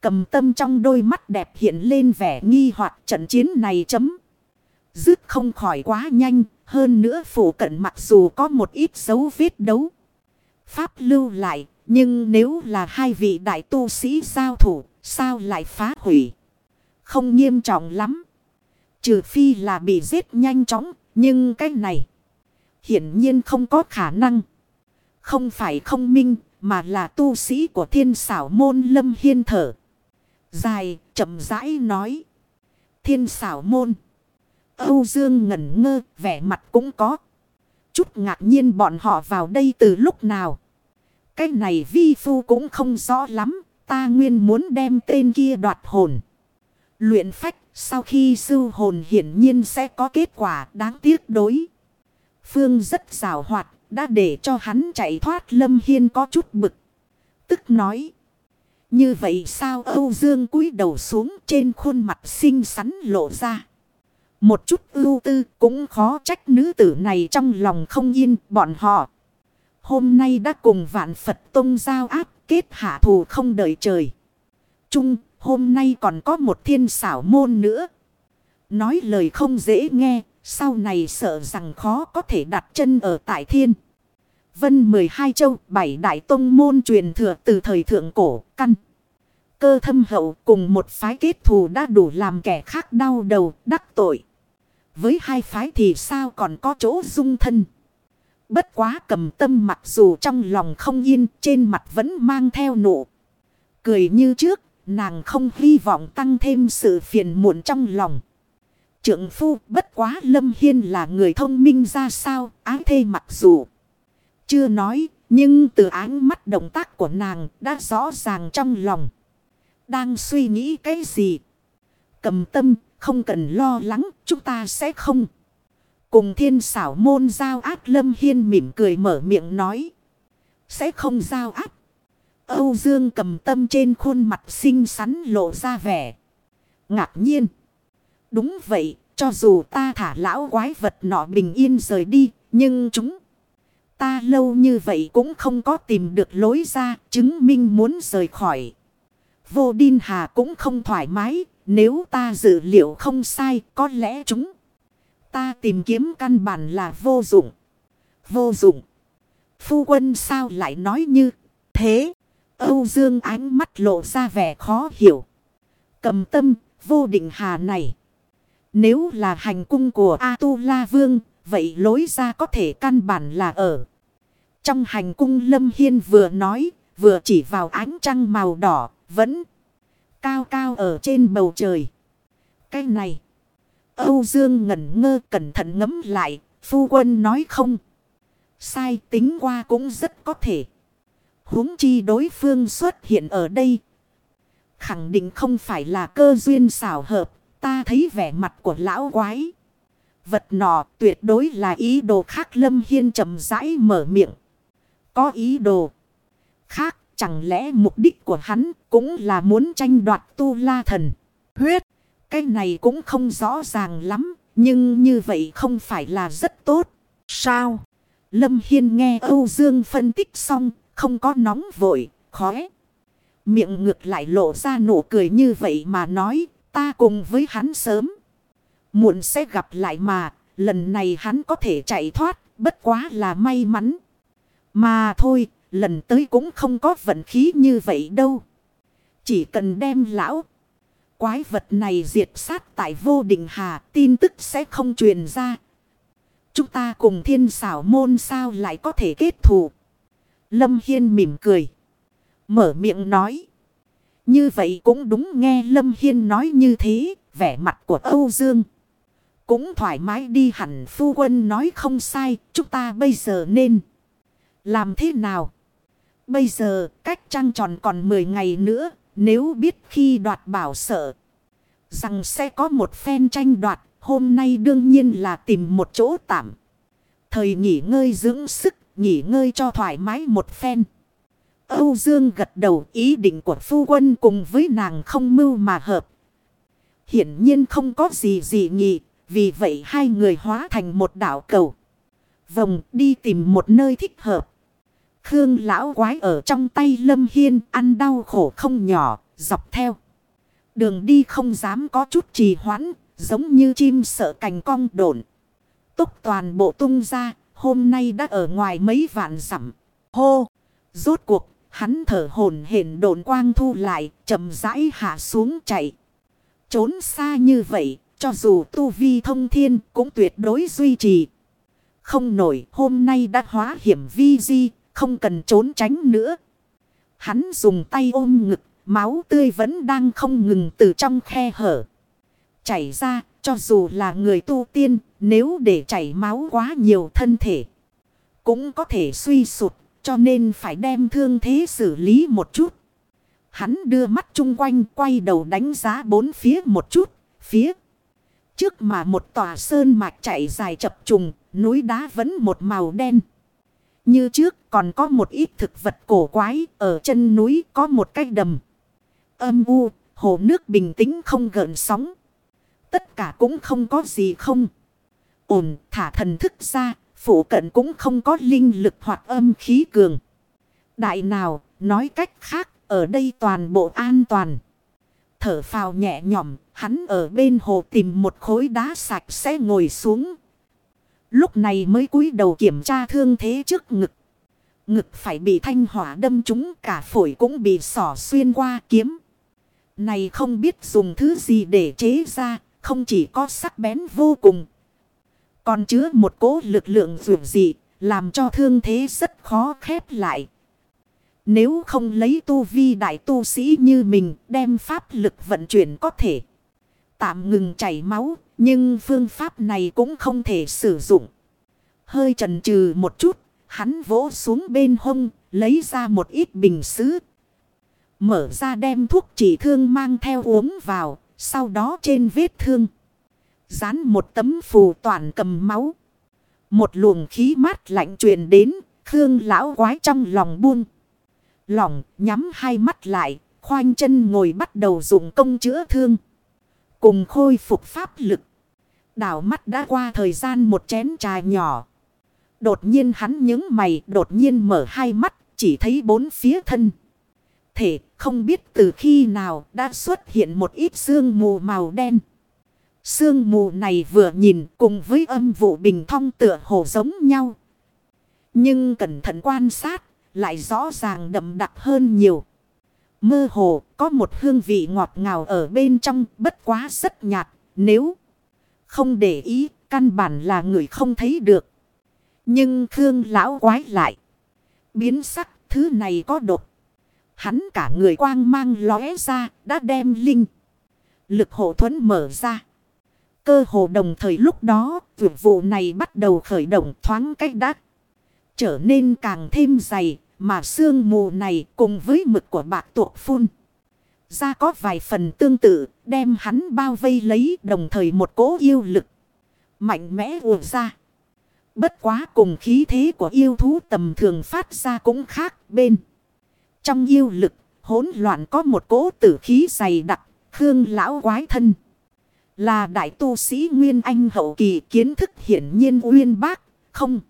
Cầm tâm trong đôi mắt đẹp hiện lên vẻ nghi hoặc trận chiến này chấm. Dứt không khỏi quá nhanh. Hơn nữa phủ cận mặc dù có một ít dấu vết đấu. Pháp lưu lại nhưng nếu là hai vị đại tu sĩ giao thủ, sao lại phá hủy? Không nghiêm trọng lắm. Trừ phi là bị giết nhanh chóng, nhưng cái này hiển nhiên không có khả năng. Không phải không minh, mà là tu sĩ của thiên xảo môn lâm hiên thở. Dài, chậm rãi nói. Thiên xảo môn. Âu Dương ngẩn ngơ, vẻ mặt cũng có. Chút ngạc nhiên bọn họ vào đây từ lúc nào. Cái này vi phu cũng không rõ lắm. Ta nguyên muốn đem tên kia đoạt hồn. Luyện phách, sau khi sư hồn hiển nhiên sẽ có kết quả đáng tiếc đối. Phương rất rào hoạt, đã để cho hắn chạy thoát Lâm Hiên có chút bực. Tức nói. Như vậy sao Âu Dương cúi đầu xuống trên khuôn mặt xinh xắn lộ ra. Một chút ưu tư cũng khó trách nữ tử này trong lòng không yên, bọn họ. Hôm nay đã cùng vạn Phật Tông giao áp, kết hạ thù không đợi trời. trung hôm nay còn có một thiên xảo môn nữa. Nói lời không dễ nghe, sau này sợ rằng khó có thể đặt chân ở tại thiên. Vân 12 châu, bảy đại tông môn truyền thừa từ thời thượng cổ, căn. Cơ thâm hậu cùng một phái kết thù đã đủ làm kẻ khác đau đầu, đắc tội. Với hai phái thì sao còn có chỗ dung thân. Bất quá cầm tâm mặc dù trong lòng không yên trên mặt vẫn mang theo nụ. Cười như trước, nàng không hy vọng tăng thêm sự phiền muộn trong lòng. Trượng phu bất quá Lâm Hiên là người thông minh ra sao, ái thê mặc dù. Chưa nói, nhưng từ ánh mắt động tác của nàng đã rõ ràng trong lòng. Đang suy nghĩ cái gì? Cầm tâm, không cần lo lắng, chúng ta sẽ không. Cùng thiên xảo môn giao ác lâm hiên mỉm cười mở miệng nói. Sẽ không giao ác. Âu Dương cầm tâm trên khuôn mặt xinh xắn lộ ra vẻ. Ngạc nhiên. Đúng vậy, cho dù ta thả lão quái vật nọ bình yên rời đi, nhưng chúng ta lâu như vậy cũng không có tìm được lối ra, chứng minh muốn rời khỏi. Vô Đinh Hà cũng không thoải mái, nếu ta dự liệu không sai, có lẽ chúng Ta tìm kiếm căn bản là vô dụng. Vô dụng. Phu quân sao lại nói như thế? Âu Dương ánh mắt lộ ra vẻ khó hiểu. Cầm tâm, vô định hà này. Nếu là hành cung của A-tu-la vương, vậy lối ra có thể căn bản là ở. Trong hành cung Lâm Hiên vừa nói, vừa chỉ vào ánh trăng màu đỏ, vẫn cao cao ở trên bầu trời. Cái này, Âu Dương ngẩn ngơ cẩn thận ngấm lại, phu quân nói không. Sai tính qua cũng rất có thể huống chi đối phương xuất hiện ở đây. Khẳng định không phải là cơ duyên xảo hợp, ta thấy vẻ mặt của lão quái. Vật nọ tuyệt đối là ý đồ khác Lâm Hiên chậm rãi mở miệng. Có ý đồ khác chẳng lẽ mục đích của hắn cũng là muốn tranh đoạt tu la thần. Huyết, cái này cũng không rõ ràng lắm, nhưng như vậy không phải là rất tốt. Sao? Lâm Hiên nghe Âu Dương phân tích xong, không có nóng vội, khóe. Miệng ngược lại lộ ra nụ cười như vậy mà nói, ta cùng với hắn sớm. Muộn sẽ gặp lại mà, lần này hắn có thể chạy thoát, bất quá là may mắn. Mà thôi, lần tới cũng không có vận khí như vậy đâu. Chỉ cần đem lão quái vật này diệt sát tại vô định hà, tin tức sẽ không truyền ra. Chúng ta cùng thiên xảo môn sao lại có thể kết thù. Lâm Hiên mỉm cười. Mở miệng nói. Như vậy cũng đúng nghe Lâm Hiên nói như thế, vẻ mặt của Âu Dương. Cũng thoải mái đi hẳn phu quân nói không sai, chúng ta bây giờ nên làm thế nào? Bây giờ cách trăng tròn còn 10 ngày nữa, nếu biết khi đoạt bảo sợ rằng sẽ có một phen tranh đoạt, hôm nay đương nhiên là tìm một chỗ tạm. Thời nghỉ ngơi dưỡng sức, nghỉ ngơi cho thoải mái một phen. Âu Dương gật đầu ý định của phu quân cùng với nàng không mưu mà hợp. Hiển nhiên không có gì gì nghị, vì vậy hai người hóa thành một đảo cầu. Vòng đi tìm một nơi thích hợp. Khương lão quái ở trong tay Lâm Hiên ăn đau khổ không nhỏ, dọc theo. Đường đi không dám có chút trì hoãn, giống như chim sợ cành cong đồn. Túc toàn bộ tung ra, hôm nay đã ở ngoài mấy vạn dặm Hô! Rốt cuộc, hắn thở hồn hển đồn quang thu lại, chậm rãi hạ xuống chạy. Trốn xa như vậy, cho dù tu vi thông thiên cũng tuyệt đối duy trì. Không nổi, hôm nay đã hóa hiểm vi di, không cần trốn tránh nữa. Hắn dùng tay ôm ngực, máu tươi vẫn đang không ngừng từ trong khe hở. Chảy ra, cho dù là người tu tiên, nếu để chảy máu quá nhiều thân thể, cũng có thể suy sụt, cho nên phải đem thương thế xử lý một chút. Hắn đưa mắt chung quanh quay đầu đánh giá bốn phía một chút, phía trước mà một tòa sơn mạch chạy dài chập trùng, núi đá vẫn một màu đen. Như trước còn có một ít thực vật cổ quái ở chân núi có một cái đầm. Âm u, hồ nước bình tĩnh không gợn sóng. Tất cả cũng không có gì không. Ổn thả thần thức ra, phủ cận cũng không có linh lực hoặc âm khí cường. Đại nào, nói cách khác, ở đây toàn bộ an toàn. Thở phào nhẹ nhõm, hắn ở bên hồ tìm một khối đá sạch sẽ ngồi xuống, Lúc này mới cúi đầu kiểm tra thương thế trước ngực. Ngực phải bị thanh hỏa đâm trúng cả phổi cũng bị sỏ xuyên qua kiếm. Này không biết dùng thứ gì để chế ra, không chỉ có sắc bén vô cùng. Còn chứa một cố lực lượng dù dị, làm cho thương thế rất khó khép lại. Nếu không lấy tu vi đại tu sĩ như mình đem pháp lực vận chuyển có thể tạm ngừng chảy máu, nhưng phương pháp này cũng không thể sử dụng. Hơi trần trừ một chút, hắn vỗ xuống bên hông, lấy ra một ít bình sứ. Mở ra đem thuốc trị thương mang theo uống vào, sau đó trên vết thương. Dán một tấm phù toàn cầm máu. Một luồng khí mát lạnh truyền đến, Khương lão quái trong lòng buông. Lòng nhắm hai mắt lại, khoanh chân ngồi bắt đầu dùng công chữa thương. Cùng khôi phục pháp lực. Đảo mắt đã qua thời gian một chén trà nhỏ. Đột nhiên hắn những mày đột nhiên mở hai mắt chỉ thấy bốn phía thân. Thể không biết từ khi nào đã xuất hiện một ít sương mù màu đen. Sương mù này vừa nhìn cùng với âm vụ bình thong tựa hồ giống nhau. Nhưng cẩn thận quan sát lại rõ ràng đậm đặc hơn nhiều. Mơ hồ có một hương vị ngọt ngào ở bên trong, bất quá rất nhạt. Nếu không để ý, căn bản là người không thấy được. Nhưng Khương lão quái lại. Biến sắc, thứ này có độc. Hắn cả người quang mang lóe ra, đã đem linh. Lực hộ thuẫn mở ra. Cơ hồ đồng thời lúc đó vượt vụ này bắt đầu khởi động thoáng cách đắc. Trở nên càng thêm dày mà sương mù này cùng với mực của bạc tuộc phun. Ra có vài phần tương tự đem hắn bao vây lấy đồng thời một cố yêu lực. Mạnh mẽ ùa ra. Bất quá cùng khí thế của yêu thú tầm thường phát ra cũng khác bên. Trong yêu lực, hỗn loạn có một cỗ tử khí dày đặc, khương lão quái thân. Là đại tu sĩ Nguyên Anh hậu kỳ kiến thức hiển nhiên uyên bác, không.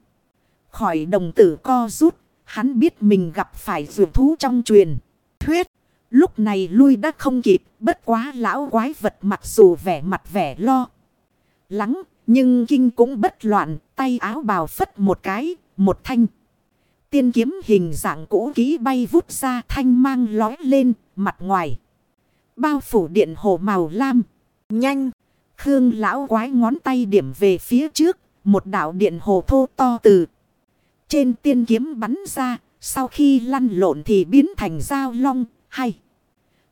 Khỏi đồng tử co rút, hắn biết mình gặp phải vượt thú trong truyền. Thuyết, lúc này lui đã không kịp, bất quá lão quái vật mặc dù vẻ mặt vẻ lo. Lắng, nhưng kinh cũng bất loạn, tay áo bào phất một cái, một thanh. Tiên kiếm hình dạng cũ kỹ bay vút ra thanh mang lói lên, mặt ngoài. Bao phủ điện hồ màu lam. Nhanh! Khương lão quái ngón tay điểm về phía trước, một đảo điện hồ thô to từ. Trên tiên kiếm bắn ra, sau khi lăn lộn thì biến thành dao long, hay.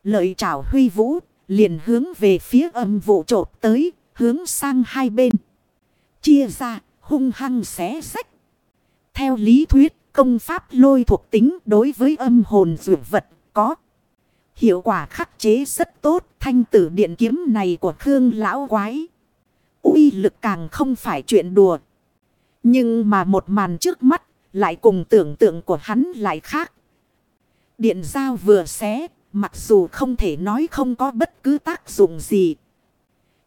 Lợi trảo huy vũ, liền hướng về phía âm vụ trộp tới, hướng sang hai bên. Chia ra, hung hăng xé sách. Theo lý thuyết, công pháp lôi thuộc tính đối với âm hồn dự vật có. Hiệu quả khắc chế rất tốt, thanh tử điện kiếm này của Khương Lão Quái. uy lực càng không phải chuyện đùa. Nhưng mà một màn trước mắt, lại cùng tưởng tượng của hắn lại khác. Điện dao vừa xé, mặc dù không thể nói không có bất cứ tác dụng gì.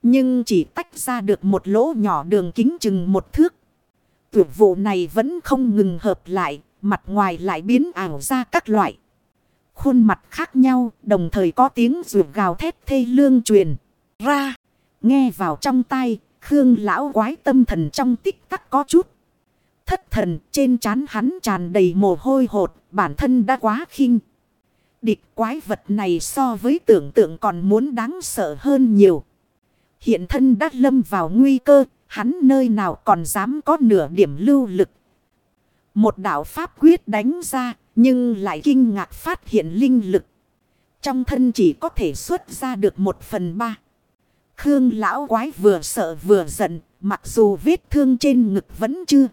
Nhưng chỉ tách ra được một lỗ nhỏ đường kính chừng một thước. Tuyệt vụ này vẫn không ngừng hợp lại, mặt ngoài lại biến ảo ra các loại. Khuôn mặt khác nhau, đồng thời có tiếng ruột gào thét thê lương truyền ra. Nghe vào trong tay, Khương lão quái tâm thần trong tích tắc có chút. Thất thần trên trán hắn tràn đầy mồ hôi hột, bản thân đã quá khinh. Địch quái vật này so với tưởng tượng còn muốn đáng sợ hơn nhiều. Hiện thân đã lâm vào nguy cơ, hắn nơi nào còn dám có nửa điểm lưu lực. Một đạo pháp quyết đánh ra, nhưng lại kinh ngạc phát hiện linh lực. Trong thân chỉ có thể xuất ra được một phần ba. Khương lão quái vừa sợ vừa giận, mặc dù vết thương trên ngực vẫn chưa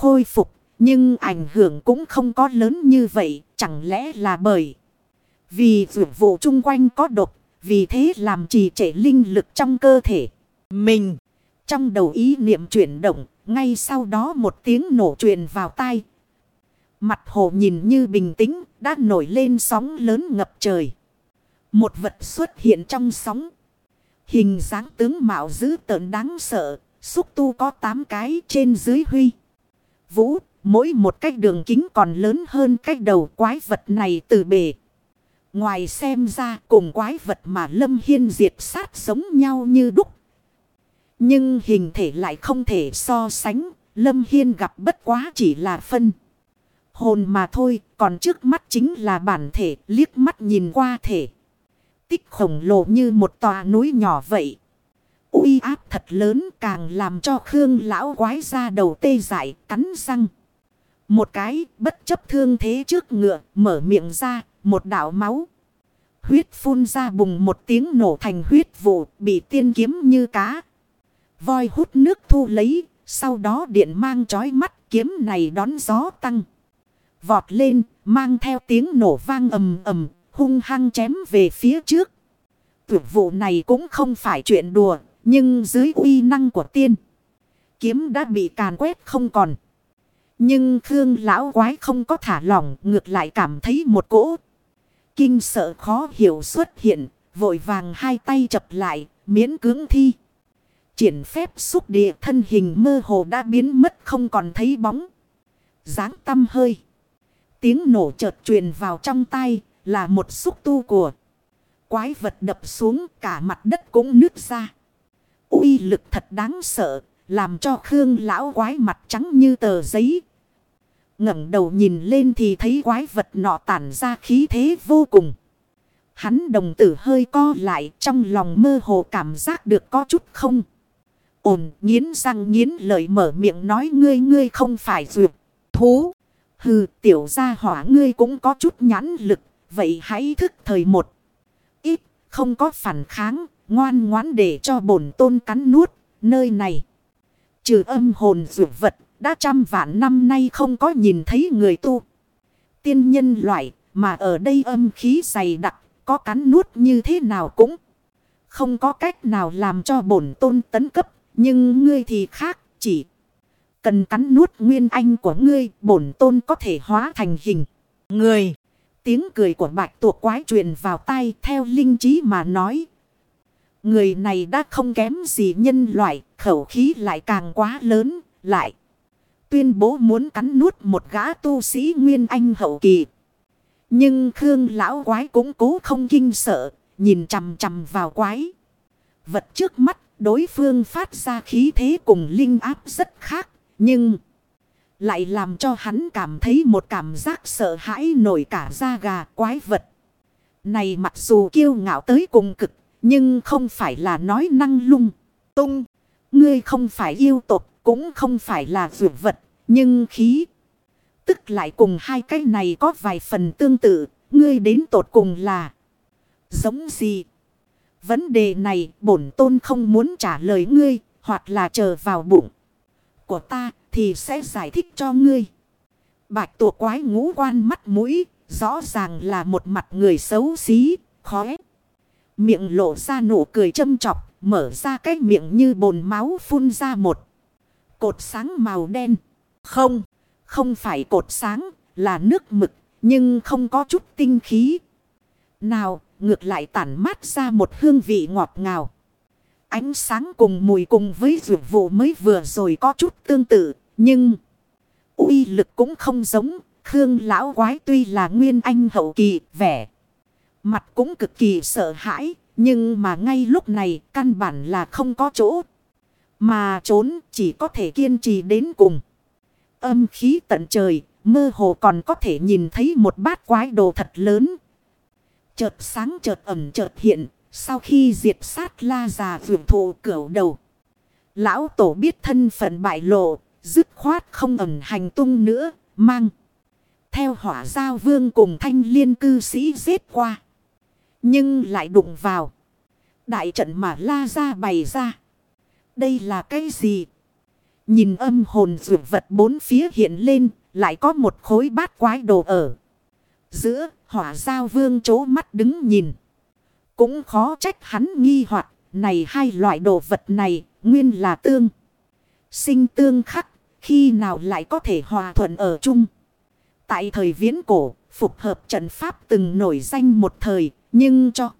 khôi phục, nhưng ảnh hưởng cũng không có lớn như vậy, chẳng lẽ là bởi vì vượt vụ chung quanh có độc, vì thế làm trì trệ linh lực trong cơ thể. Mình, trong đầu ý niệm chuyển động, ngay sau đó một tiếng nổ truyền vào tai. Mặt hồ nhìn như bình tĩnh, đã nổi lên sóng lớn ngập trời. Một vật xuất hiện trong sóng. Hình dáng tướng mạo dữ tợn đáng sợ, xúc tu có 8 cái trên dưới huy. Vũ, mỗi một cách đường kính còn lớn hơn cách đầu quái vật này từ bề. Ngoài xem ra cùng quái vật mà Lâm Hiên diệt sát giống nhau như đúc. Nhưng hình thể lại không thể so sánh. Lâm Hiên gặp bất quá chỉ là phân. Hồn mà thôi, còn trước mắt chính là bản thể, liếc mắt nhìn qua thể. Tích khổng lồ như một tòa núi nhỏ vậy. uy áp thật lớn càng làm cho Khương lão quái ra đầu tê dại, cắn răng. Một cái bất chấp thương thế trước ngựa, mở miệng ra, một đảo máu. Huyết phun ra bùng một tiếng nổ thành huyết vụ, bị tiên kiếm như cá. Voi hút nước thu lấy, sau đó điện mang chói mắt kiếm này đón gió tăng. Vọt lên, mang theo tiếng nổ vang ầm ầm, hung hăng chém về phía trước. Tuyệt vụ này cũng không phải chuyện đùa, nhưng dưới uy năng của tiên. Kiếm đã bị càn quét không còn. Nhưng Khương lão quái không có thả lỏng, ngược lại cảm thấy một cỗ. Kinh sợ khó hiểu xuất hiện, vội vàng hai tay chập lại, miễn cưỡng thi. Triển phép xúc địa thân hình mơ hồ đã biến mất không còn thấy bóng. dáng tâm hơi. Tiếng nổ chợt truyền vào trong tay là một xúc tu của. Quái vật đập xuống, cả mặt đất cũng nứt ra. uy lực thật đáng sợ. Làm cho Khương lão quái mặt trắng như tờ giấy. ngẩng đầu nhìn lên thì thấy quái vật nọ tản ra khí thế vô cùng. Hắn đồng tử hơi co lại, trong lòng mơ hồ cảm giác được có chút không. Ổn, nghiến răng nghiến lợi mở miệng nói, ngươi ngươi không phải duyệt. Thú. Hừ tiểu gia hỏa ngươi cũng có chút nhãn lực. Vậy hãy thức thời một. Ít không có phản kháng. Ngoan ngoãn để cho bổn tôn cắn nuốt. Nơi này. Trừ âm hồn dụ vật. Đã trăm vạn năm nay không có nhìn thấy người tu. Tiên nhân loại. Mà ở đây âm khí dày đặc. Có cắn nuốt như thế nào cũng. Không có cách nào làm cho bổn tôn tấn cấp nhưng ngươi thì khác, chỉ cần cắn nuốt nguyên anh của ngươi, bổn tôn có thể hóa thành hình. Người, tiếng cười của bạch tuộc quái truyền vào tai theo linh trí mà nói. Người này đã không kém gì nhân loại, khẩu khí lại càng quá lớn, lại. Tuyên bố muốn cắn nuốt một gã tu sĩ nguyên anh hậu kỳ. Nhưng Khương lão quái cũng cố không kinh sợ, nhìn chằm chằm vào quái. Vật trước mắt, đối phương phát ra khí thế cùng linh áp rất khác, nhưng lại làm cho hắn cảm thấy một cảm giác sợ hãi nổi cả da gà quái vật. Này mặc dù kiêu ngạo tới cùng cực, nhưng không phải là nói năng lung, tung. Ngươi không phải yêu tộc, cũng không phải là vượt vật, nhưng khí. Tức lại cùng hai cái này có vài phần tương tự, ngươi đến tột cùng là giống gì? Vấn đề này bổn tôn không muốn trả lời ngươi, hoặc là chờ vào bụng của ta thì sẽ giải thích cho ngươi. Bạch tuộc quái ngũ quan mắt mũi, rõ ràng là một mặt người xấu xí, khóe. Miệng lộ ra nụ cười châm chọc, mở ra cái miệng như bồn máu phun ra một. Cột sáng màu đen. Không, không phải cột sáng, là nước mực, nhưng không có chút tinh khí. Nào, ngược lại tản mát ra một hương vị ngọt ngào. Ánh sáng cùng mùi cùng với dược vụ mới vừa rồi có chút tương tự, nhưng uy lực cũng không giống. Khương lão quái tuy là nguyên anh hậu kỳ, vẻ. Mặt cũng cực kỳ sợ hãi, nhưng mà ngay lúc này căn bản là không có chỗ. Mà trốn chỉ có thể kiên trì đến cùng. Âm khí tận trời, mơ hồ còn có thể nhìn thấy một bát quái đồ thật lớn. Chợt sáng chợt ẩm chợt hiện, sau khi diệt sát la già vượt thụ cửu đầu. Lão tổ biết thân phận bại lộ, dứt khoát không ẩn hành tung nữa, mang. Theo hỏa giao vương cùng thanh liên cư sĩ giết qua. Nhưng lại đụng vào. Đại trận mà la ra bày ra. Đây là cái gì? Nhìn âm hồn rượu vật bốn phía hiện lên, lại có một khối bát quái đồ ở. Giữa hỏa giao vương chố mắt đứng nhìn. Cũng khó trách hắn nghi hoặc này hai loại đồ vật này, nguyên là tương. Sinh tương khắc, khi nào lại có thể hòa thuận ở chung. Tại thời viễn cổ, phục hợp trận pháp từng nổi danh một thời, nhưng cho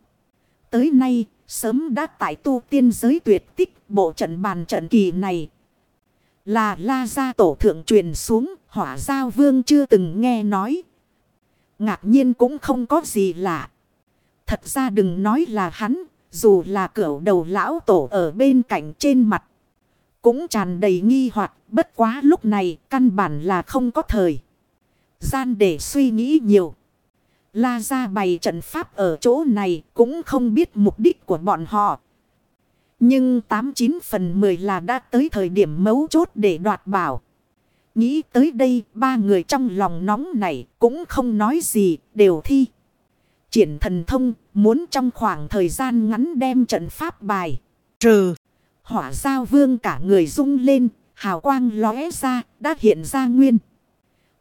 tới nay, sớm đã tại tu tiên giới tuyệt tích bộ trận bàn trận kỳ này. Là la gia tổ thượng truyền xuống, hỏa giao vương chưa từng nghe nói. Ngạc nhiên cũng không có gì lạ. Thật ra đừng nói là hắn, dù là cửu đầu lão tổ ở bên cạnh trên mặt. Cũng tràn đầy nghi hoặc bất quá lúc này căn bản là không có thời. Gian để suy nghĩ nhiều. La ra bày trận pháp ở chỗ này cũng không biết mục đích của bọn họ. Nhưng 89 phần 10 là đã tới thời điểm mấu chốt để đoạt bảo. Nghĩ tới đây ba người trong lòng nóng này cũng không nói gì đều thi. Triển thần thông muốn trong khoảng thời gian ngắn đem trận pháp bài. Trừ hỏa giao vương cả người rung lên hào quang lóe ra đã hiện ra nguyên.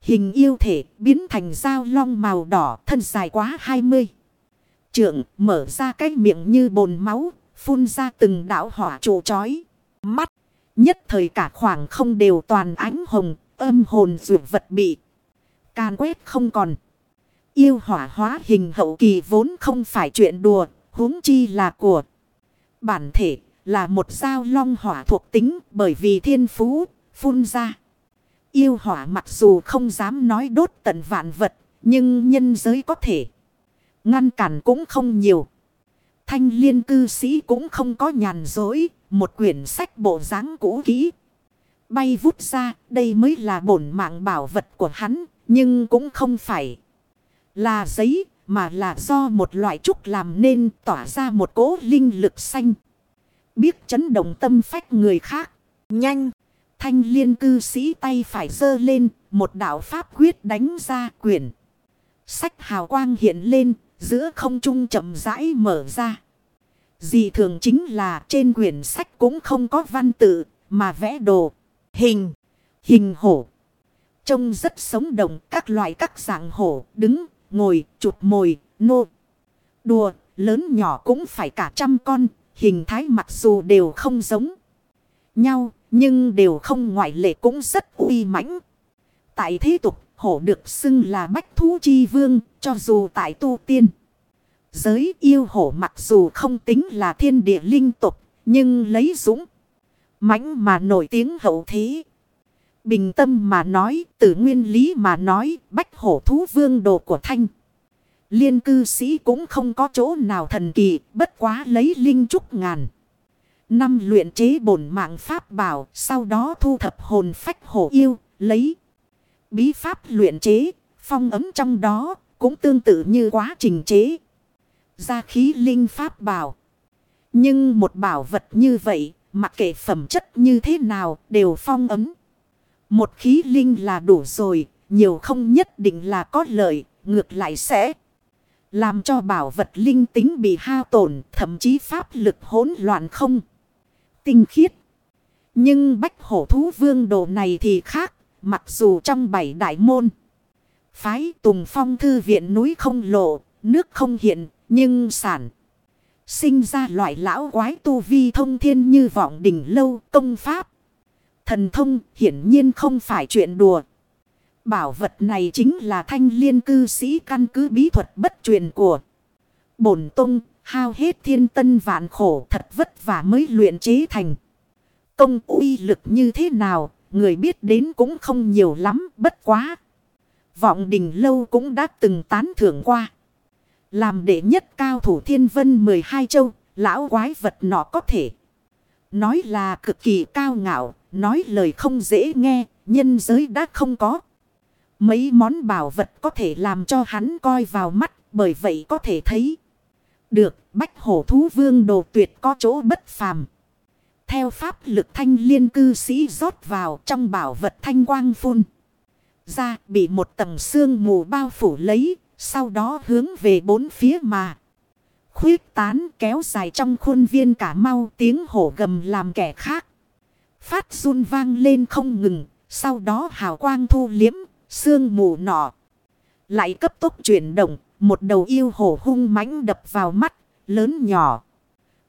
Hình yêu thể biến thành dao long màu đỏ thân dài quá 20. Trượng mở ra cái miệng như bồn máu, phun ra từng đảo hỏa trụ chói. Mắt, nhất thời cả khoảng không đều toàn ánh hồng, âm hồn dược vật bị. Can quét không còn. Yêu hỏa hóa hình hậu kỳ vốn không phải chuyện đùa, huống chi là của. Bản thể là một dao long hỏa thuộc tính bởi vì thiên phú phun ra. Yêu hỏa mặc dù không dám nói đốt tận vạn vật, nhưng nhân giới có thể. Ngăn cản cũng không nhiều. Thanh liên cư sĩ cũng không có nhàn dối, một quyển sách bộ dáng cũ kỹ. Bay vút ra, đây mới là bổn mạng bảo vật của hắn, nhưng cũng không phải là giấy, mà là do một loại trúc làm nên tỏa ra một cỗ linh lực xanh. Biết chấn động tâm phách người khác. Nhanh! Thanh liên cư sĩ tay phải giơ lên, một đạo pháp quyết đánh ra quyển. Sách hào quang hiện lên, giữa không trung chậm rãi mở ra. Dị thường chính là trên quyển sách cũng không có văn tự, mà vẽ đồ, hình, hình hổ. Trông rất sống động các loại các dạng hổ, đứng, ngồi, chụp mồi, nô. Đùa, lớn nhỏ cũng phải cả trăm con, hình thái mặc dù đều không giống nhau, nhưng đều không ngoại lệ cũng rất uy mãnh. Tại thế tục, hổ được xưng là bách thú chi vương, cho dù tại tu tiên. Giới yêu hổ mặc dù không tính là thiên địa linh tục, nhưng lấy dũng. mãnh mà nổi tiếng hậu thế. Bình tâm mà nói, từ nguyên lý mà nói, bách hổ thú vương đồ của thanh. Liên cư sĩ cũng không có chỗ nào thần kỳ, bất quá lấy linh trúc ngàn. Năm luyện chế bổn mạng pháp bảo, sau đó thu thập hồn phách hổ yêu, lấy bí pháp luyện chế, phong ấm trong đó, cũng tương tự như quá trình chế. Ra khí linh pháp bảo. Nhưng một bảo vật như vậy, mặc kệ phẩm chất như thế nào, đều phong ấm. Một khí linh là đủ rồi, nhiều không nhất định là có lợi, ngược lại sẽ làm cho bảo vật linh tính bị hao tổn, thậm chí pháp lực hỗn loạn không. Tinh khiết. Nhưng bách hổ thú vương đồ này thì khác, mặc dù trong bảy đại môn. Phái Tùng Phong Thư viện núi không lộ, nước không hiện, nhưng sản. Sinh ra loại lão quái tu vi thông thiên như vọng đỉnh lâu công pháp. Thần thông hiển nhiên không phải chuyện đùa. Bảo vật này chính là thanh liên cư sĩ căn cứ bí thuật bất truyền của bổn tung hao hết thiên tân vạn khổ thật vất vả mới luyện chế thành. Công uy lực như thế nào, người biết đến cũng không nhiều lắm, bất quá. Vọng đình lâu cũng đã từng tán thưởng qua. Làm đệ nhất cao thủ thiên vân 12 châu, lão quái vật nọ có thể. Nói là cực kỳ cao ngạo, nói lời không dễ nghe, nhân giới đã không có. Mấy món bảo vật có thể làm cho hắn coi vào mắt, bởi vậy có thể thấy. Được, bách hổ thú vương đồ tuyệt có chỗ bất phàm. Theo pháp lực thanh liên cư sĩ rót vào trong bảo vật thanh quang phun. Ra bị một tầng xương mù bao phủ lấy, sau đó hướng về bốn phía mà. Khuyết tán kéo dài trong khuôn viên cả mau tiếng hổ gầm làm kẻ khác. Phát run vang lên không ngừng, sau đó hào quang thu liếm, xương mù nọ. Lại cấp tốc chuyển động, một đầu yêu hổ hung mãnh đập vào mắt, lớn nhỏ.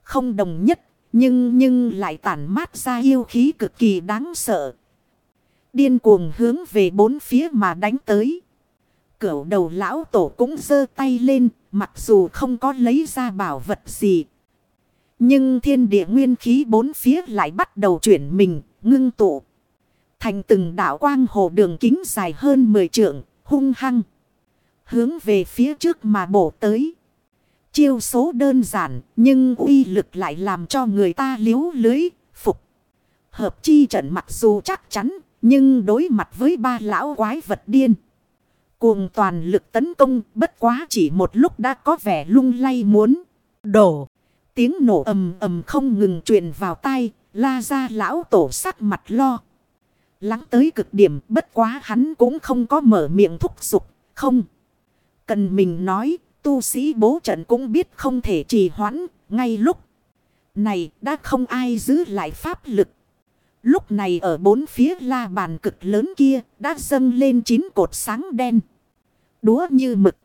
Không đồng nhất, nhưng nhưng lại tản mát ra yêu khí cực kỳ đáng sợ. Điên cuồng hướng về bốn phía mà đánh tới. Cửu đầu lão tổ cũng giơ tay lên, mặc dù không có lấy ra bảo vật gì. Nhưng thiên địa nguyên khí bốn phía lại bắt đầu chuyển mình, ngưng tụ. Thành từng đảo quang hồ đường kính dài hơn 10 trượng, hung hăng. Hướng về phía trước mà bổ tới. Chiêu số đơn giản, nhưng uy lực lại làm cho người ta liếu lưới, phục. Hợp chi trận mặc dù chắc chắn, nhưng đối mặt với ba lão quái vật điên. Cuồng toàn lực tấn công bất quá chỉ một lúc đã có vẻ lung lay muốn đổ. Tiếng nổ ầm ầm không ngừng truyền vào tai, la ra lão tổ sắc mặt lo. Lắng tới cực điểm bất quá hắn cũng không có mở miệng thúc giục, không. Cần mình nói, tu sĩ bố trận cũng biết không thể trì hoãn, ngay lúc này đã không ai giữ lại pháp lực. Lúc này ở bốn phía la bàn cực lớn kia đã dâng lên chín cột sáng đen. Đúa như mực.